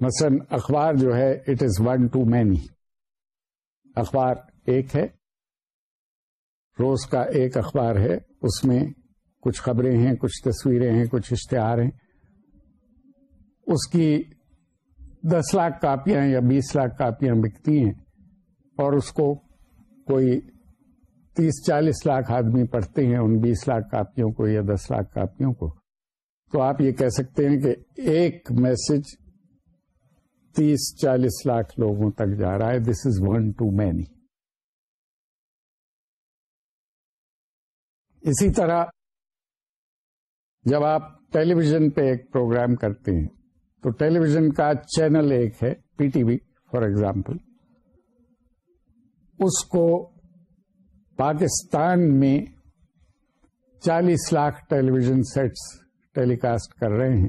مثلا اخبار جو ہے it is one to many اخبار ایک ہے۔ روز کا ایک اخبار ہے، اس میں کچھ خبریں ہیں، کچھ تصویریں ہیں، کچھ اشتہار ہیں۔ اس کی دس لاکھ کاپیاں یا بیس لاکھ کاپیاں بکتی ہیں اور اس کو کوئی تیس چالیس لاکھ آدمی پڑھتے ہیں ان بیس لاکھ کاپیوں کو یا دس لاکھ کاپیوں کو۔ تو آپ یہ کہہ سکتے ہیں کہ ایک میسج تیس چالیس لاکھ لوگوں تک جا رہا ہے۔ This is one to many اسی طرح جب آپ ٹیلی ویژن پہ ایک پروگرام کرتے ہیں، تو ٹیلی ویژن کا چینل ایک ہے، P T V, for example. اس کو پاکستان میں چالیس lakh television sets telecast کر رہے ہیں۔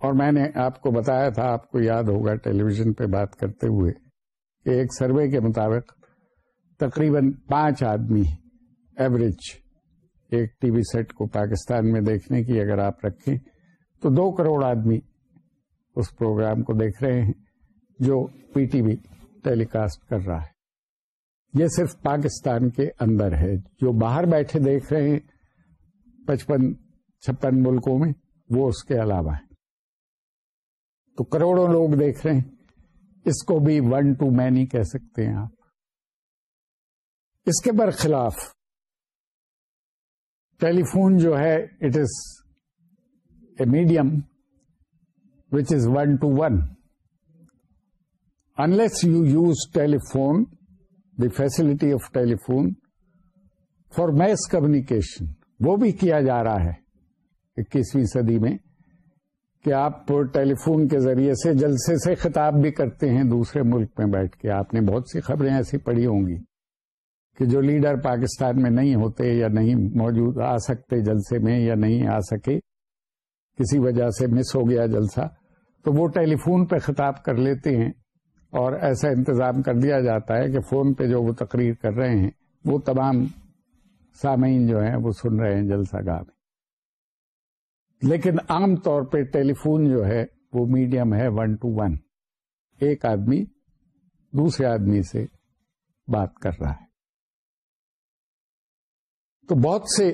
اور میں نے آپ کو بتایا تھا، آپ کو یاد ہوگا ٹیلی ویژن پہ بات کرتے ہوئے، کہ ایک سروے کے مطابق تقریباً پانچ آدمی ایوریج ایک ٹی وی سیٹ کو پاکستان میں دیکھنے کی اگر آپ رکھیں تو دو کروڑ آدمی اس پروگرام کو دیکھ رہے ہیں جو P T V telecast کر رہا ہے۔ یہ صرف پاکستان کے اندر ہے۔ جو باہر بیٹھے دیکھ رہے ہیں پچپن، چھپن ملکوں میں، وہ اس کے علاوہ ہے تو کروڑوں لوگ دیکھ رہے ہیں۔ اس کو بھی ون ٹو مینی کہہ سکتے ہیں آپ۔ اس کے برخلاف ٹیلی فون جو ہے it is a medium which is one to one unless you use telephone the facility of telephone for mass communication وہ بھی کیا جا رہا ہے اکیسویں صدی میں کہ آپ ٹیلی فون کے ذریعے سے جلسے سے خطاب بھی کرتے ہیں، دوسرے ملک میں بیٹھ کے۔ آپ نے بہت سی خبریں ایسی پڑھی ہوں گی۔ کہ جو لیڈر پاکستان میں نہیں ہوتے یا نہیں موجود آ سکتے جلسے میں یا نہیں آ سکے، کسی وجہ سے مس ہو گیا جلسہ، تو وہ ٹیلی فون پہ خطاب کر لیتے ہیں اور ایسا انتظام کر دیا جاتا ہے کہ فون پہ جو وہ تقریر کر رہے ہیں، وہ تمام سامعین جو ہیں وہ سن رہے ہیں جلسہ گاہ میں۔ لیکن عام طور پہ ٹیلی فون جو ہے، وہ میڈیم ہے ون ٹو ون۔ ایک آدمی دوسرے آدمی سے بات کر رہا ہے۔ تو بہت سے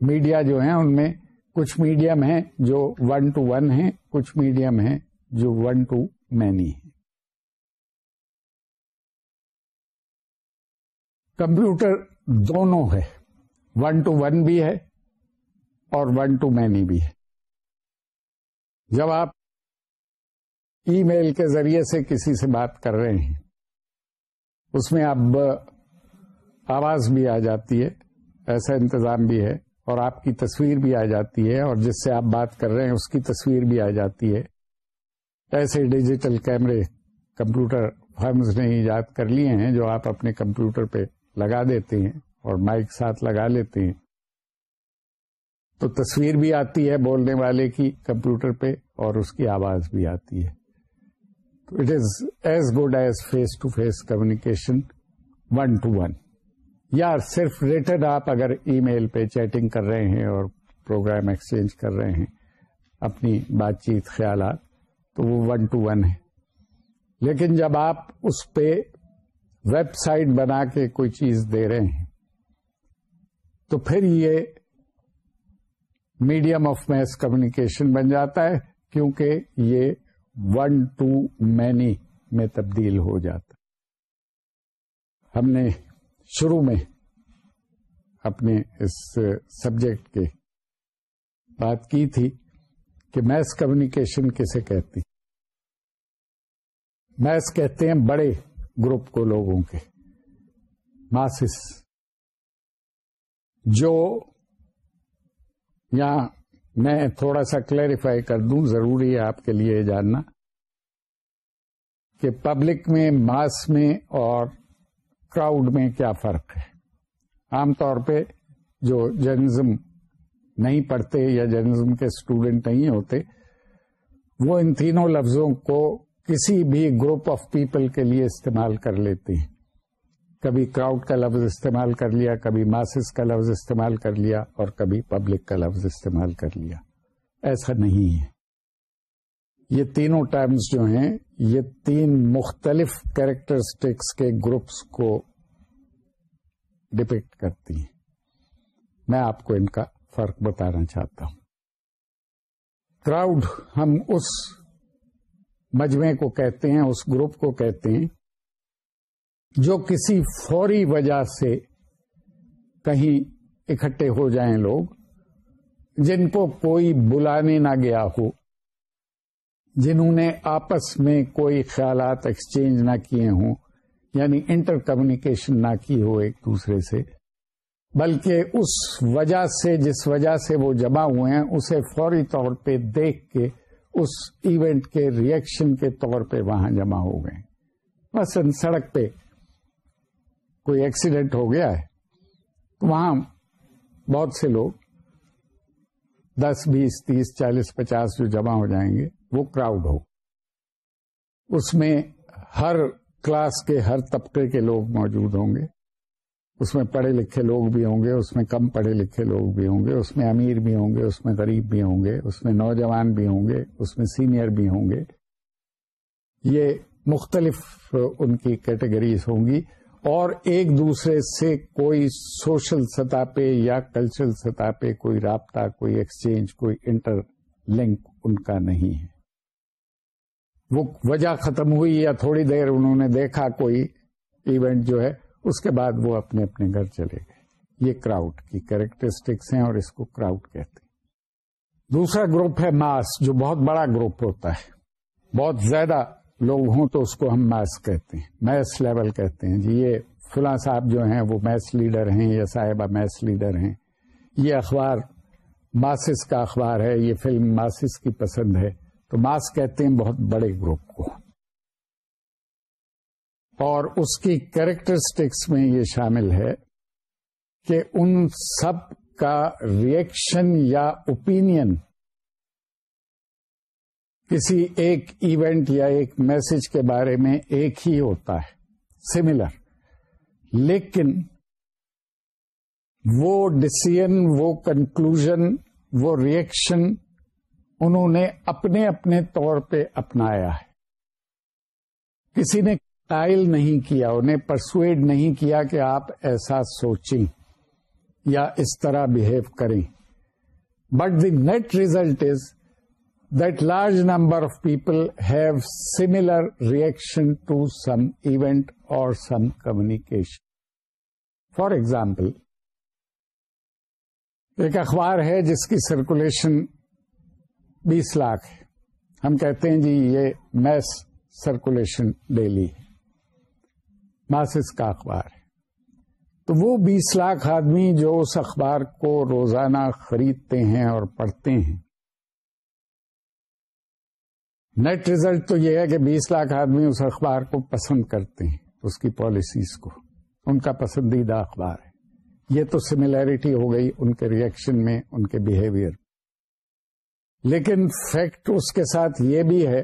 میڈیا جو ہیں ان میں کچھ میڈیم ہیں جو ون ٹو ون ہیں، کچھ میڈیم ہیں جو ون ٹو مینی ہیں۔ کمپیوٹر دونوں ہے۔ ون ٹو ون بھی ہے اور ون ٹو مینی بھی ہے۔ جب آپ ای میل کے ذریعے سے کسی سے بات کر رہے ہیں، اس میں اب آواز بھی آ جاتی ہے، ایسا انتظام بھی ہے، اور آپ کی تصویر بھی آ جاتی ہے، اور جس سے آپ بات کر رہے ہیں، اس کی تصویر بھی آ جاتی ہے۔ ایسے ڈیجیٹل کیمرے کمپیوٹر فرمز نے ایجاد کر لیے ہیں، جو آپ اپنے کمپیوٹر پہ لگا دیتے ہیں اور مائک ساتھ لگا لیتے ہیں۔ تو تصویر بھی آتی ہے بولنے والے کی کمپیوٹر پہ، اور اس کی آواز بھی آتی ہے۔ تو it is as good as face to face communication one to one یا صرف ریٹن آپ اگر ای میل پہ چیٹنگ کر رہے ہیں اور پروگرام ایکسچینج کر رہے ہیں، اپنی بات چیت، خیالات، تو وہ ون ٹو ون ہے۔ لیکن جب آپ اس پہ ویب سائٹ بنا کے کوئی چیز دے رہے ہیں، تو پھر یہ میڈیم آف میس کمیونیکیشن بن جاتا ہے، کیونکہ یہ ون ٹو مینی میں تبدیل ہو جاتا ہم نے شروع میں اپنے اس سبجیکٹ کے بات کی تھی کہ میس کمیونیکیشن کسے کہتی میس کہتے ہیں بڑے گروپ کو لوگوں کے، ماسس، جو یہاں میں تھوڑا سا کلیریفائی کر دوں، ضروری ہے آپ کے لیے جاننا کہ پبلک میں، ماس میں اور کراؤڈ میں کیا فرق ہے؟ عام طور پہ جو جرنلزم نہیں پڑھتے یا جرنلزم کے اسٹوڈینٹ نہیں ہوتے، وہ ان تینوں لفظوں کو کسی بھی گروپ آف پیپل کے لیے استعمال کر لیتے ہیں۔ کبھی کراؤڈ کا لفظ استعمال کر لیا، کبھی ماسز کا لفظ استعمال کر لیا اور کبھی پبلک کا لفظ استعمال کر لیا۔ ایسا نہیں ہے۔ یہ تینوں ٹرمز جو ہیں یہ تین مختلف کیریکٹرسٹکس کے گروپس کو ڈپکٹ کرتی ہیں۔ میں آپ کو ان کا فرق بتانا چاہتا ہوں۔ کراؤڈ ہم اس مجمے کو کہتے ہیں، اس گروپ کو کہتے ہیں، جو کسی فوری وجہ سے کہیں اکٹھے ہو جائیں لوگ، جن کو کوئی بلانے نہ گیا ہو۔ جنہوں نے آپس میں کوئی خیالات ایکسچینج نہ کیے ہوں یعنی انٹر کمیونیکیشن نہ کی ہو ایک دوسرے سے، بلکہ اس وجہ سے، جس وجہ سے وہ جمع ہوئے ہیں، اسے فوری طور پہ دیکھ کے اس ایونٹ کے ریئیکشن کے طور پہ وہاں جمع ہو گئے۔ مثلا سڑک پہ کوئی ایکسیڈنٹ ہو گیا ہے، تو وہاں بہت سے لوگ، دس، بیس، تیس، چالیس، پچاس جو جمع ہو جائیں گے وہ کراؤڈ ہو۔ اس میں ہر کلاس کے، ہر طبقے کے لوگ موجود ہوں گے۔ اس میں پڑھے لکھے لوگ بھی ہوں گے، اس میں کم پڑھے لکھے لوگ بھی ہوں گے، اس میں امیر بھی ہوں گے، اس میں غریب بھی ہوں گے، اس میں نوجوان بھی ہوں گے، اس میں سینئر بھی ہوں گے۔ یہ مختلف ان کی کیٹیگریز ہوں گی۔ اور ایک دوسرے سے کوئی سوشل سطح پہ یا کلچرل سطح پہ کوئی رابطہ، کوئی ایکسچینج کوئی انٹر لنک ان کا نہیں ہے۔ وہ وجہ ختم ہوئی یا تھوڑی دیر انہوں نے دیکھا کوئی ایونٹ جو ہے، اس کے بعد وہ اپنے اپنے گھر چلے گئے۔ یہ کراؤڈ کی کریکٹرسٹکس ہیں اور اس کو کراؤڈ کہتے ہیں۔ دوسرا گروپ ہے ماس، جو بہت بڑا گروپ ہوتا ہے۔ بہت زیادہ لوگ ہوں تو اس کو ہم میس کہتے ہیں میس لیول کہتے ہیں۔ جی یہ فلاں صاحب جو ہیں، وہ میس لیڈر ہیں یا صاحبہ میس لیڈر ہیں۔ یہ اخبار ماسس کا اخبار ہے، یہ فلم ماسس کی پسند ہے۔ تو ماس کہتے ہیں بہت بڑے گروپ کو۔ اور اس کی کریکٹرسٹکس میں یہ شامل ہے کہ ان سب کا ریئیکشن یا اوپینین کسی ایک ایونٹ یا ایک میسج کے بارے میں ایک ہی ہوتا ہے سملر لیکن وہ ڈسیزن وہ کنکلوژ وہ ریئیکشن انہوں نے اپنے اپنے طور پہ اپنایا ہے۔ کسی نے ٹائل نہیں کیا، انہیں پرسویڈ نہیں کیا کہ آپ ایسا سوچیں یا اس طرح بہیو کریں۔ But the net result is that large number of people have similar reaction to some event اور سم کمیونیکیشن فار ایگزامپل ایک اخبار ہے جس کی سرکولیشن بیس لاکھ ہے۔ ہم کہتے ہیں جی یہ میس سرکولیشن ڈیلی ہے۔ ماسس کا اخبار ہے۔ تو وہ بیس لاکھ آدمی جو اس اخبار کو روزانہ خریدتے ہیں اور پڑھتے ہیں۔ نیٹ ریزلٹ تو یہ ہے کہ بیس لاکھ آدمی اس اخبار کو پسند کرتے ہیں، اس کی پالیسیز کو۔ ان کا پسندیدہ اخبار ہے۔ یہ تو سملیرٹی ہو گئی ان کے ریئیکشن میں، ان کے بہیویئر لیکن فیکٹ اس کے ساتھ یہ بھی ہے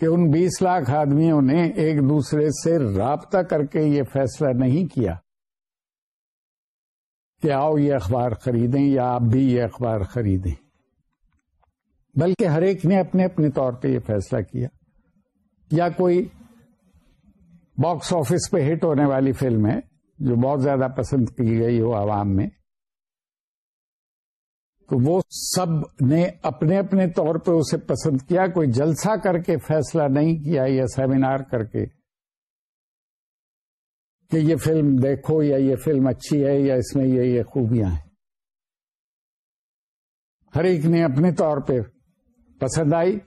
کہ ان بیس لاکھ آدمیوں نے ایک دوسرے سے رابطہ کر کے یہ فیصلہ نہیں کیا کہ آؤ یہ اخبار خریدیں یا آپ بھی یہ اخبار خریدیں۔ بلکہ ہر ایک نے اپنے اپنے طور پہ یہ فیصلہ کیا۔ یا کوئی باکس آفس پہ ہٹ ہونے والی فلم ہے جو بہت زیادہ پسند کی گئی ہو عوام میں۔ وہ سب نے اپنے اپنے طور پہ اسے پسند کیا، کوئی جلسہ کر کے فیصلہ نہیں کیا یا سیمینار کر کے کہ یہ فلم دیکھو یا یہ فلم اچھی ہے یا اس میں یہ یہ خوبیاں ہیں۔ ہر ایک نے اپنے طور پہ پسند آئی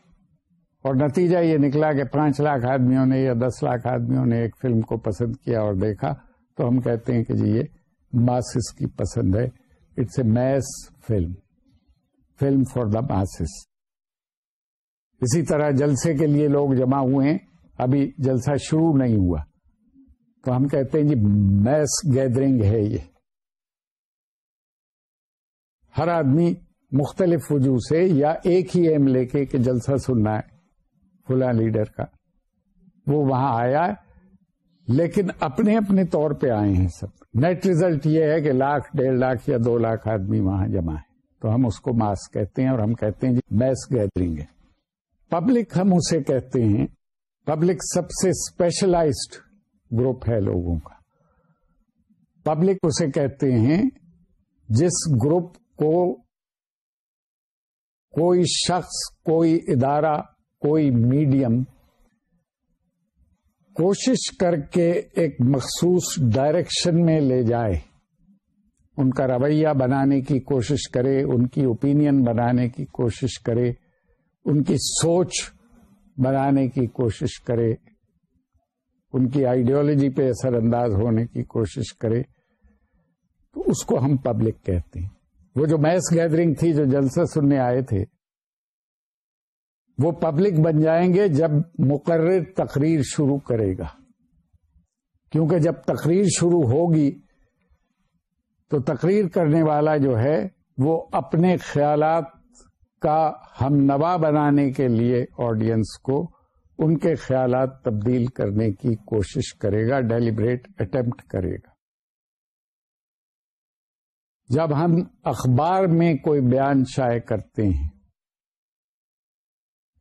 اور نتیجہ یہ نکلا کہ پانچ لاکھ آدمیوں نے یا دس لاکھ آدمیوں نے ایک فلم کو پسند کیا اور دیکھا تو ہم کہتے ہیں کہ جی یہ ماسس کی پسند ہے۔ It's a mass film film for the masses اسی طرح جلسے کے لیے لوگ جمع ہوئے ہیں۔ ابھی جلسہ شروع نہیں ہوا۔ تو ہم کہتے ہیں جی میس گیدرنگ ہے یہ۔ ہر آدمی مختلف وجوہ سے یا ایک ہی ایم لے کے کہ جلسہ سننا ہے فلاں لیڈر کا۔ وہ وہاں آیا ہے لیکن اپنے اپنے طور پہ آئے ہیں سب۔ نیٹ ریزلٹ یہ ہے کہ لاکھ، ڈیڑھ لاکھ یا دو لاکھ آدمی وہاں جمع ہے تو ہم اس کو ماس کہتے ہیں اور ہم کہتے ہیں جی میس گیدرنگ ہے۔ پبلک ہم اسے کہتے ہیں۔ پبلک سب سے اسپیشلائزڈ گروپ ہے لوگوں کا۔ پبلک اسے کہتے ہیں جس گروپ کو کوئی شخص، کوئی ادارہ، کوئی میڈیم کوشش کر کے ایک مخصوص ڈائریکشن میں لے جائے۔ ان کا رویہ بنانے کی کوشش کرے، ان کی اوپینین بنانے کی کوشش کرے، ان کی سوچ بنانے کی کوشش کرے، ان کی آئیڈیالوجی پہ اثر انداز ہونے کی کوشش کرے۔ تو اس کو ہم پبلک کہتے ہیں۔ وہ جو میس گیدرنگ تھی، جو جلسہ سننے آئے تھے، وہ پبلک بن جائیں گے جب مقرر تقریر شروع کرے گا۔ کیونکہ جب تقریر شروع ہوگی تو تقریر کرنے والا جو ہے وہ اپنے خیالات کا ہم نوا بنانے کے لیے آڈینس کو ان کے خیالات تبدیل کرنے کی کوشش کرے گا ڈیلیبریٹ اٹمپٹ کرے گا۔ جب ہم اخبار میں کوئی بیان شائع کرتے ہیں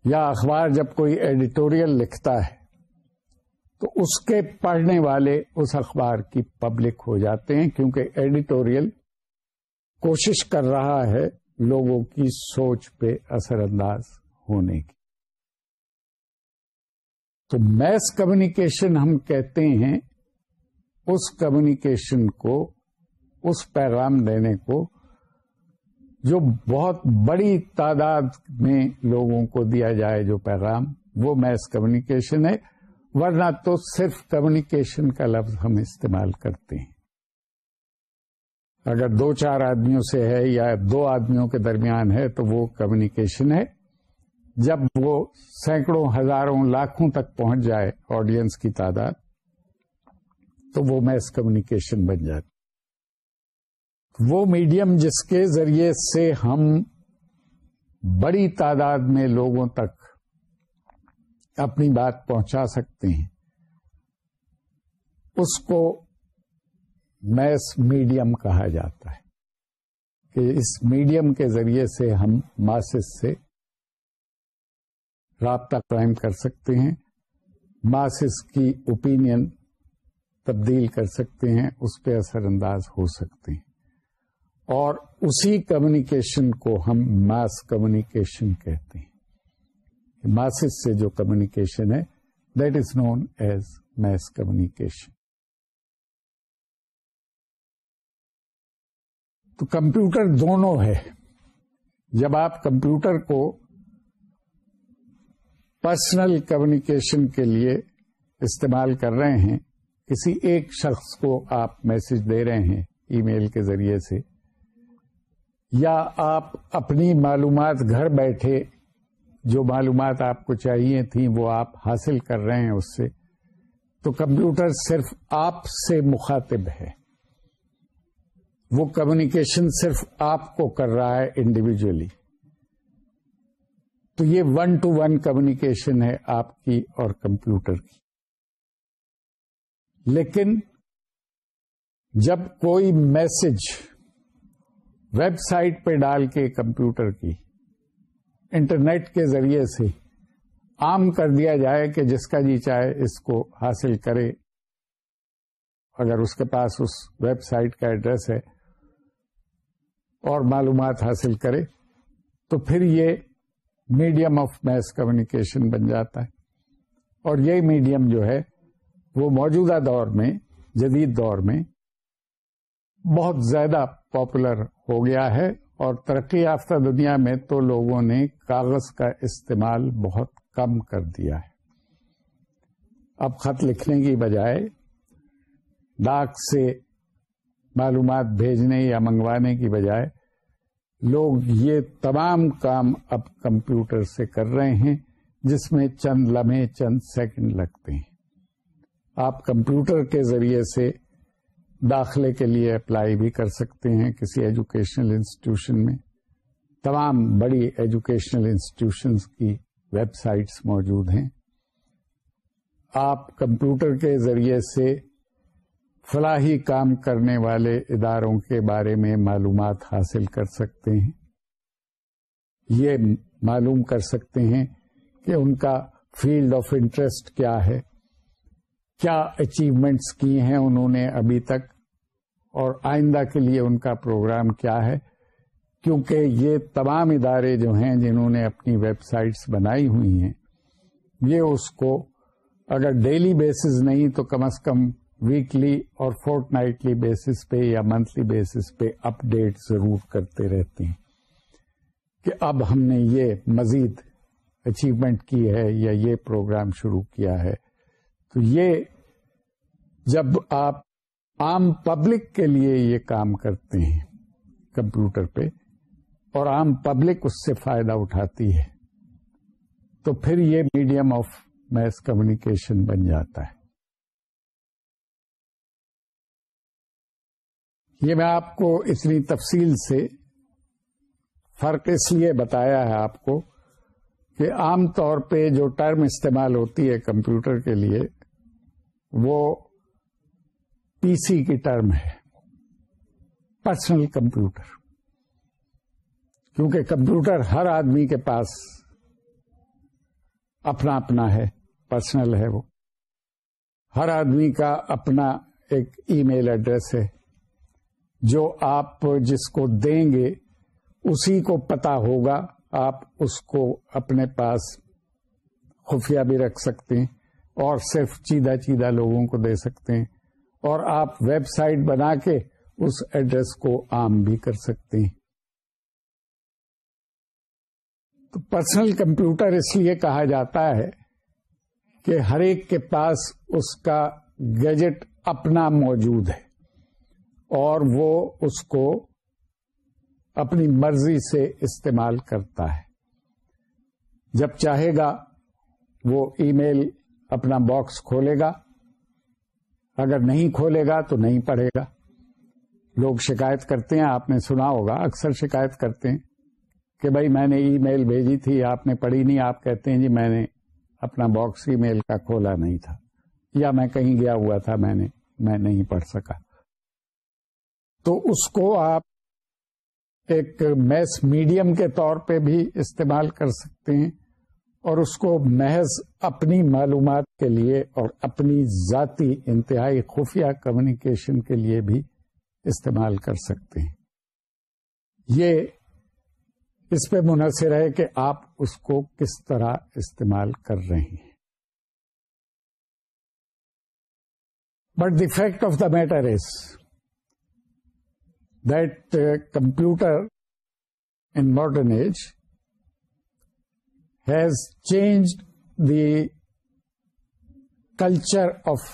یا اخبار جب کوئی ایڈیٹوریل لکھتا ہے تو اس کے پڑھنے والے اس اخبار کی پبلک ہو جاتے ہیں کیونکہ ایڈیٹوریل کوشش کر رہا ہے لوگوں کی سوچ پہ اثر انداز ہونے کی۔ تو میس کمیونیکیشن ہم کہتے ہیں، اس کمیونیکیشن کو، اس پیغام دینے کو جو بہت بڑی تعداد میں لوگوں کو دیا جائے جو پیغام، وہ میس کمیونیکیشن ہے۔ ورنہ تو صرف کمیونیکیشن کا لفظ ہم استعمال کرتے ہیں۔ اگر دو چار آدمیوں سے ہے یا دو آدمیوں کے درمیان ہے تو وہ کمیونیکیشن ہے۔ جب وہ سینکڑوں، ہزاروں، لاکھوں تک پہنچ جائے آڈینس کی تعداد، تو وہ میس کمیونیکیشن بن جاتی وہ میڈیم جس کے ذریعے سے ہم بڑی تعداد میں لوگوں تک اپنی بات پہنچا سکتے ہیں۔ اس کو میس میڈیم کہا جاتا ہے کہ اس میڈیم کے ذریعے سے ہم ماسس سے رابطہ قائم کر سکتے ہیں، ماسس کی اوپینین تبدیل کر سکتے ہیں، اس پہ اثر انداز ہو سکتے ہیں۔ اور اسی کمیونیکیشن کو ہم ماس کمیونیکیشن کہتے ہیں۔ ماسز سے جو کمیونیکیشن ہے that is known as mass communication تو کمپیوٹر دونوں ہے۔ جب آپ کمپیوٹر کو پرسنل کمیونیکیشن کے لیے استعمال کر رہے ہیں، کسی ایک شخص کو آپ میسج دے رہے ہیں ای میل کے ذریعے سے، یا آپ اپنی معلومات گھر بیٹھے جو معلومات آپ کو چاہیے تھیں وہ آپ حاصل کر رہے ہیں اس سے، تو کمپیوٹر صرف آپ سے مخاطب ہے۔ وہ کمیونیکیشن صرف آپ کو کر رہا ہے انڈیویجلی تو یہ ون ٹو ون کمیونیکیشن ہے آپ کی اور کمپیوٹر کی۔ لیکن جب کوئی میسج ویب سائٹ پہ ڈال کے کمپیوٹر کی انٹرنیٹ کے ذریعے سے عام کر دیا جائے کہ جس کا جی چاہے اس کو حاصل کرے۔ اگر اس کے پاس اس ویب سائٹ کا ایڈریس ہے اور معلومات حاصل کرے تو پھر یہ میڈیم آف میس کمیونیکیشن بن جاتا ہے۔ اور یہ میڈیم جو ہے وہ موجودہ دور میں، جدید دور میں بہت زیادہ پاپولر ہو گیا ہے۔ اور ترقی یافتہ دنیا میں تو لوگوں نے کاغذ کا استعمال بہت کم کر دیا ہے۔ اب خط لکھنے کی بجائے ڈاک سے معلومات بھیجنے یا منگوانے کی بجائے لوگ یہ تمام کام اب کمپیوٹر سے کر رہے ہیں، جس میں چند لمحے، چند سیکنڈ لگتے ہیں۔ آپ کمپیوٹر کے ذریعے سے داخلے کے لیے اپلائی بھی کر سکتے ہیں کسی ایجوکیشنل انسٹیٹیوشن میں۔ تمام بڑی ایجوکیشنل انسٹیٹیوشنس کی ویب سائٹس موجود ہیں۔ آپ کمپیوٹر کے ذریعے سے فلاحی کام کرنے والے اداروں کے بارے میں معلومات حاصل کر سکتے ہیں۔ یہ معلوم کر سکتے ہیں کہ ان کا فیلڈ آف انٹرسٹ کیا ہے۔ کیا اچیومنٹس کی ہیں انہوں نے ابھی تک اور آئندہ کے لیے ان کا پروگرام کیا ہے؟ کیونکہ یہ تمام ادارے جو ہیں جنہوں نے اپنی ویب سائٹس بنائی ہوئی ہیں، یہ اس کو اگر ڈیلی بیسز نہیں تو کم از کم ویکلی اور فورٹ نائٹلی بیسس پہ یا منتھلی بیسس پہ اپ ڈیٹ ضرور کرتے رہتے ہیں کہ اب ہم نے یہ مزید اچیومنٹ کی ہے یا یہ پروگرام شروع کیا ہے۔ تو یہ جب آپ عام پبلک کے لیے یہ کام کرتے ہیں کمپیوٹر پہ اور عام پبلک اس سے فائدہ اٹھاتی ہے، تو پھر یہ میڈیم آف میس کمیونیکیشن بن جاتا ہے۔ یہ میں آپ کو اتنی تفصیل سے فرق اس لیے بتایا ہے آپ کو کہ عام طور پہ جو ٹرم استعمال ہوتی ہے کمپیوٹر کے لیے وہ پی سی کی ٹرم ہے، پرسنل کمپیوٹر۔ کیونکہ کمپیوٹر ہر آدمی کے پاس اپنا اپنا ہے، پرسنل ہے وہ۔ ہر آدمی کا اپنا ایک ای میل ایڈریس ہے۔ جو آپ جس کو دیں گے، اسی کو پتا ہوگا۔ آپ اس کو اپنے پاس خفیہ بھی رکھ سکتے ہیں۔ اور صرف چیدہ چیدہ لوگوں کو دے سکتے ہیں اور آپ ویب سائٹ بنا کے اس ایڈریس کو عام بھی کر سکتے ہیں۔ تو پرسنل کمپیوٹر اس لیے کہا جاتا ہے کہ ہر ایک کے پاس اس کا گیجٹ اپنا موجود ہے اور وہ اس کو اپنی مرضی سے استعمال کرتا ہے۔ جب چاہے گا وہ ای میل اپنا باکس کھولے گا۔ اگر نہیں کھولے گا تو نہیں پڑھے گا۔ لوگ شکایت کرتے ہیں، آپ نے سنا ہوگا، اکثر شکایت کرتے ہیں کہ بھائی میں نے ای میل بھیجی تھی، آپ نے پڑھی نہیں، آپ کہتے ہیں جی میں نے اپنا باکس ای میل کا کھولا نہیں تھا۔ یا میں کہیں گیا ہوا تھا، میں نے، میں نہیں پڑھ سکا۔ تو اس کو آپ ایک میس میڈیم کے طور پہ بھی استعمال کر سکتے ہیں۔ اور اس کو محض اپنی معلومات کے لیے اور اپنی ذاتی انتہائی خفیہ کمیونیکیشن کے لیے بھی استعمال کر سکتے ہیں۔ یہ اس پہ منحصر ہے کہ آپ اس کو کس طرح استعمال کر رہے ہیں۔ But the fact of the matter is that computer in modern age has changed the culture of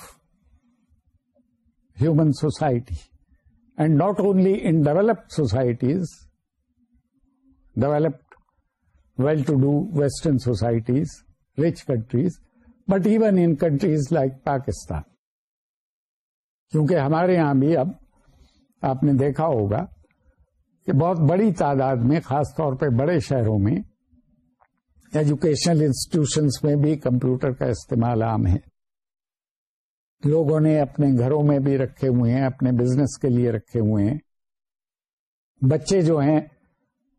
human society and not only in developed societies developed well to do western societies rich countries but even in countries like Pakistan کیونکہ ہمارے یہاں بھی اب آپ نے دیکھا ہوگا کہ بہت بڑی تعداد میں خاص طور پہ بڑے شہروں میں ایجوکیشنل انسٹیٹیوشنس میں بھی کمپیوٹر کا استعمال عام ہے۔ لوگوں نے اپنے گھروں میں بھی رکھے ہوئے ہیں، اپنے بزنس کے لیے رکھے ہوئے ہیں۔ بچے جو ہیں،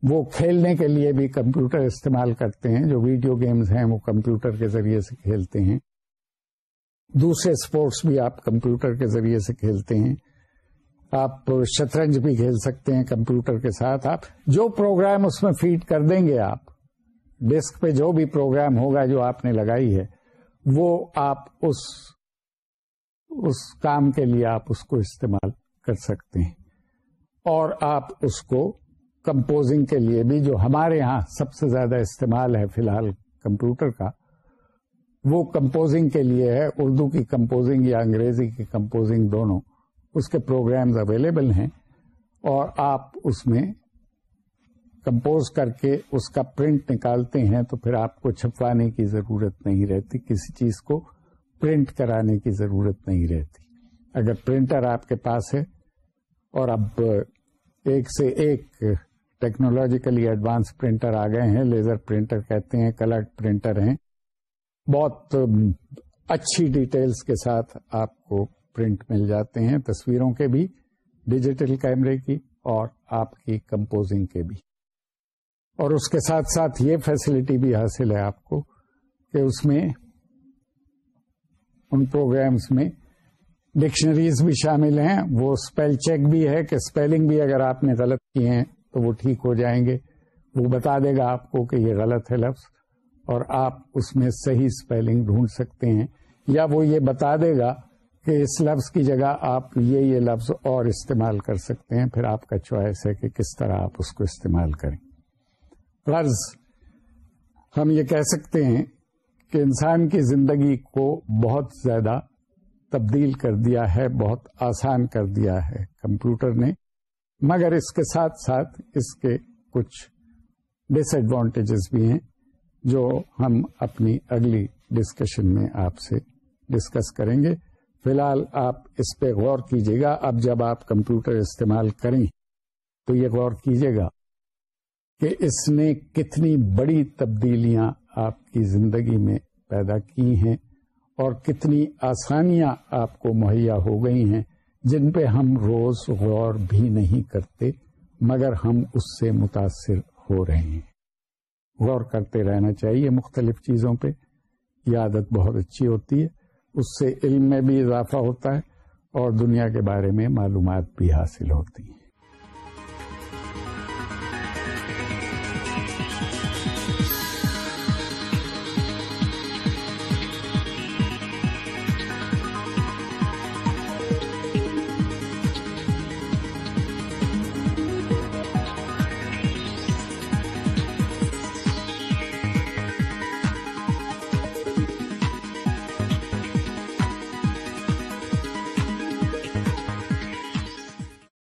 وہ کھیلنے کے لیے بھی کمپیوٹر استعمال کرتے ہیں۔ جو ویڈیو گیمز ہیں، وہ کمپیوٹر کے ذریعے سے کھیلتے ہیں۔ دوسرے اسپورٹس بھی آپ کمپیوٹر کے ذریعے سے کھیلتے ہیں۔ آپ شطرنج بھی کھیل سکتے ہیں کمپیوٹر کے ساتھ۔ آپ جو پروگرام اس میں فیڈ کر دیں گے آپ ڈسک پہ جو بھی پروگرام ہوگا جو آپ نے لگائی ہے، وہ آپ اس اس کام کے لیے آپ اس کو استعمال کر سکتے ہیں۔ اور آپ اس کو کمپوزنگ کے لیے بھی، جو ہمارے ہاں سب سے زیادہ استعمال ہے فی الحال کمپیوٹر کا، وہ کمپوزنگ کے لیے ہے۔ اردو کی کمپوزنگ یا انگریزی کی کمپوزنگ دونوں اس کے پروگرامز اویلیبل ہیں اور آپ اس میں کمپوز کر کے اس کا پرنٹ نکالتے ہیں تو پھر آپ کو چھپوانے کی ضرورت نہیں رہتی، کسی چیز کو پرنٹ کرانے کی ضرورت نہیں رہتی۔ اگر پرنٹر آپ کے پاس ہے اور اب ایک سے ایک ٹیکنالوجیکلی ایڈوانس پرنٹر آ گئے ہیں لیزر پرنٹر کہتے ہیں کلر پرنٹر ہیں۔ بہت اچھی ڈیٹیلز کے ساتھ آپ کو پرنٹ مل جاتے ہیں، تصویروں کے بھی ڈیجیٹل کیمرے کی اور آپ کی کمپوزنگ کے بھی۔ اور اس کے ساتھ ساتھ یہ فیسلٹی بھی حاصل ہے آپ کو کہ اس میں ان پروگرامس میں ڈکشنریز بھی شامل ہیں، وہ اسپیل چیک بھی ہے کہ اسپیلنگ بھی اگر آپ نے غلط کیے ہیں تو وہ ٹھیک ہو جائیں گے۔ وہ بتا دے گا آپ کو کہ یہ غلط ہے لفظ اور آپ اس میں صحیح اسپیلنگ ڈھونڈ سکتے ہیں۔ یا وہ یہ بتا دے گا کہ اس لفظ کی جگہ آپ یہ یہ لفظ اور استعمال کر سکتے ہیں۔ پھر آپ کا چوائس ہے کہ کس طرح آپ اس کو استعمال کریں۔ غرض ہم یہ کہہ سکتے ہیں کہ انسان کی زندگی کو بہت زیادہ تبدیل کر دیا ہے، بہت آسان کر دیا ہے کمپیوٹر نے۔ مگر اس کے ساتھ ساتھ اس کے کچھ ڈس ایڈوانٹیجز بھی ہیں جو ہم اپنی اگلی ڈسکشن میں آپ سے ڈسکس کریں گے۔ فی الحال آپ اس پہ غور کیجیے گا۔ اب جب آپ کمپیوٹر استعمال کریں تو یہ غور کیجیے گا۔ کہ اس نے کتنی بڑی تبدیلیاں آپ کی زندگی میں پیدا کی ہیں اور کتنی آسانیاں آپ کو مہیا ہو گئی ہیں، جن پہ ہم روز غور بھی نہیں کرتے، مگر ہم اس سے متاثر ہو رہے ہیں۔ غور کرتے رہنا چاہیے مختلف چیزوں پہ۔ یہ عادت بہت اچھی ہوتی ہے، اس سے علم میں بھی اضافہ ہوتا ہے اور دنیا کے بارے میں معلومات بھی حاصل ہوتی ہیں۔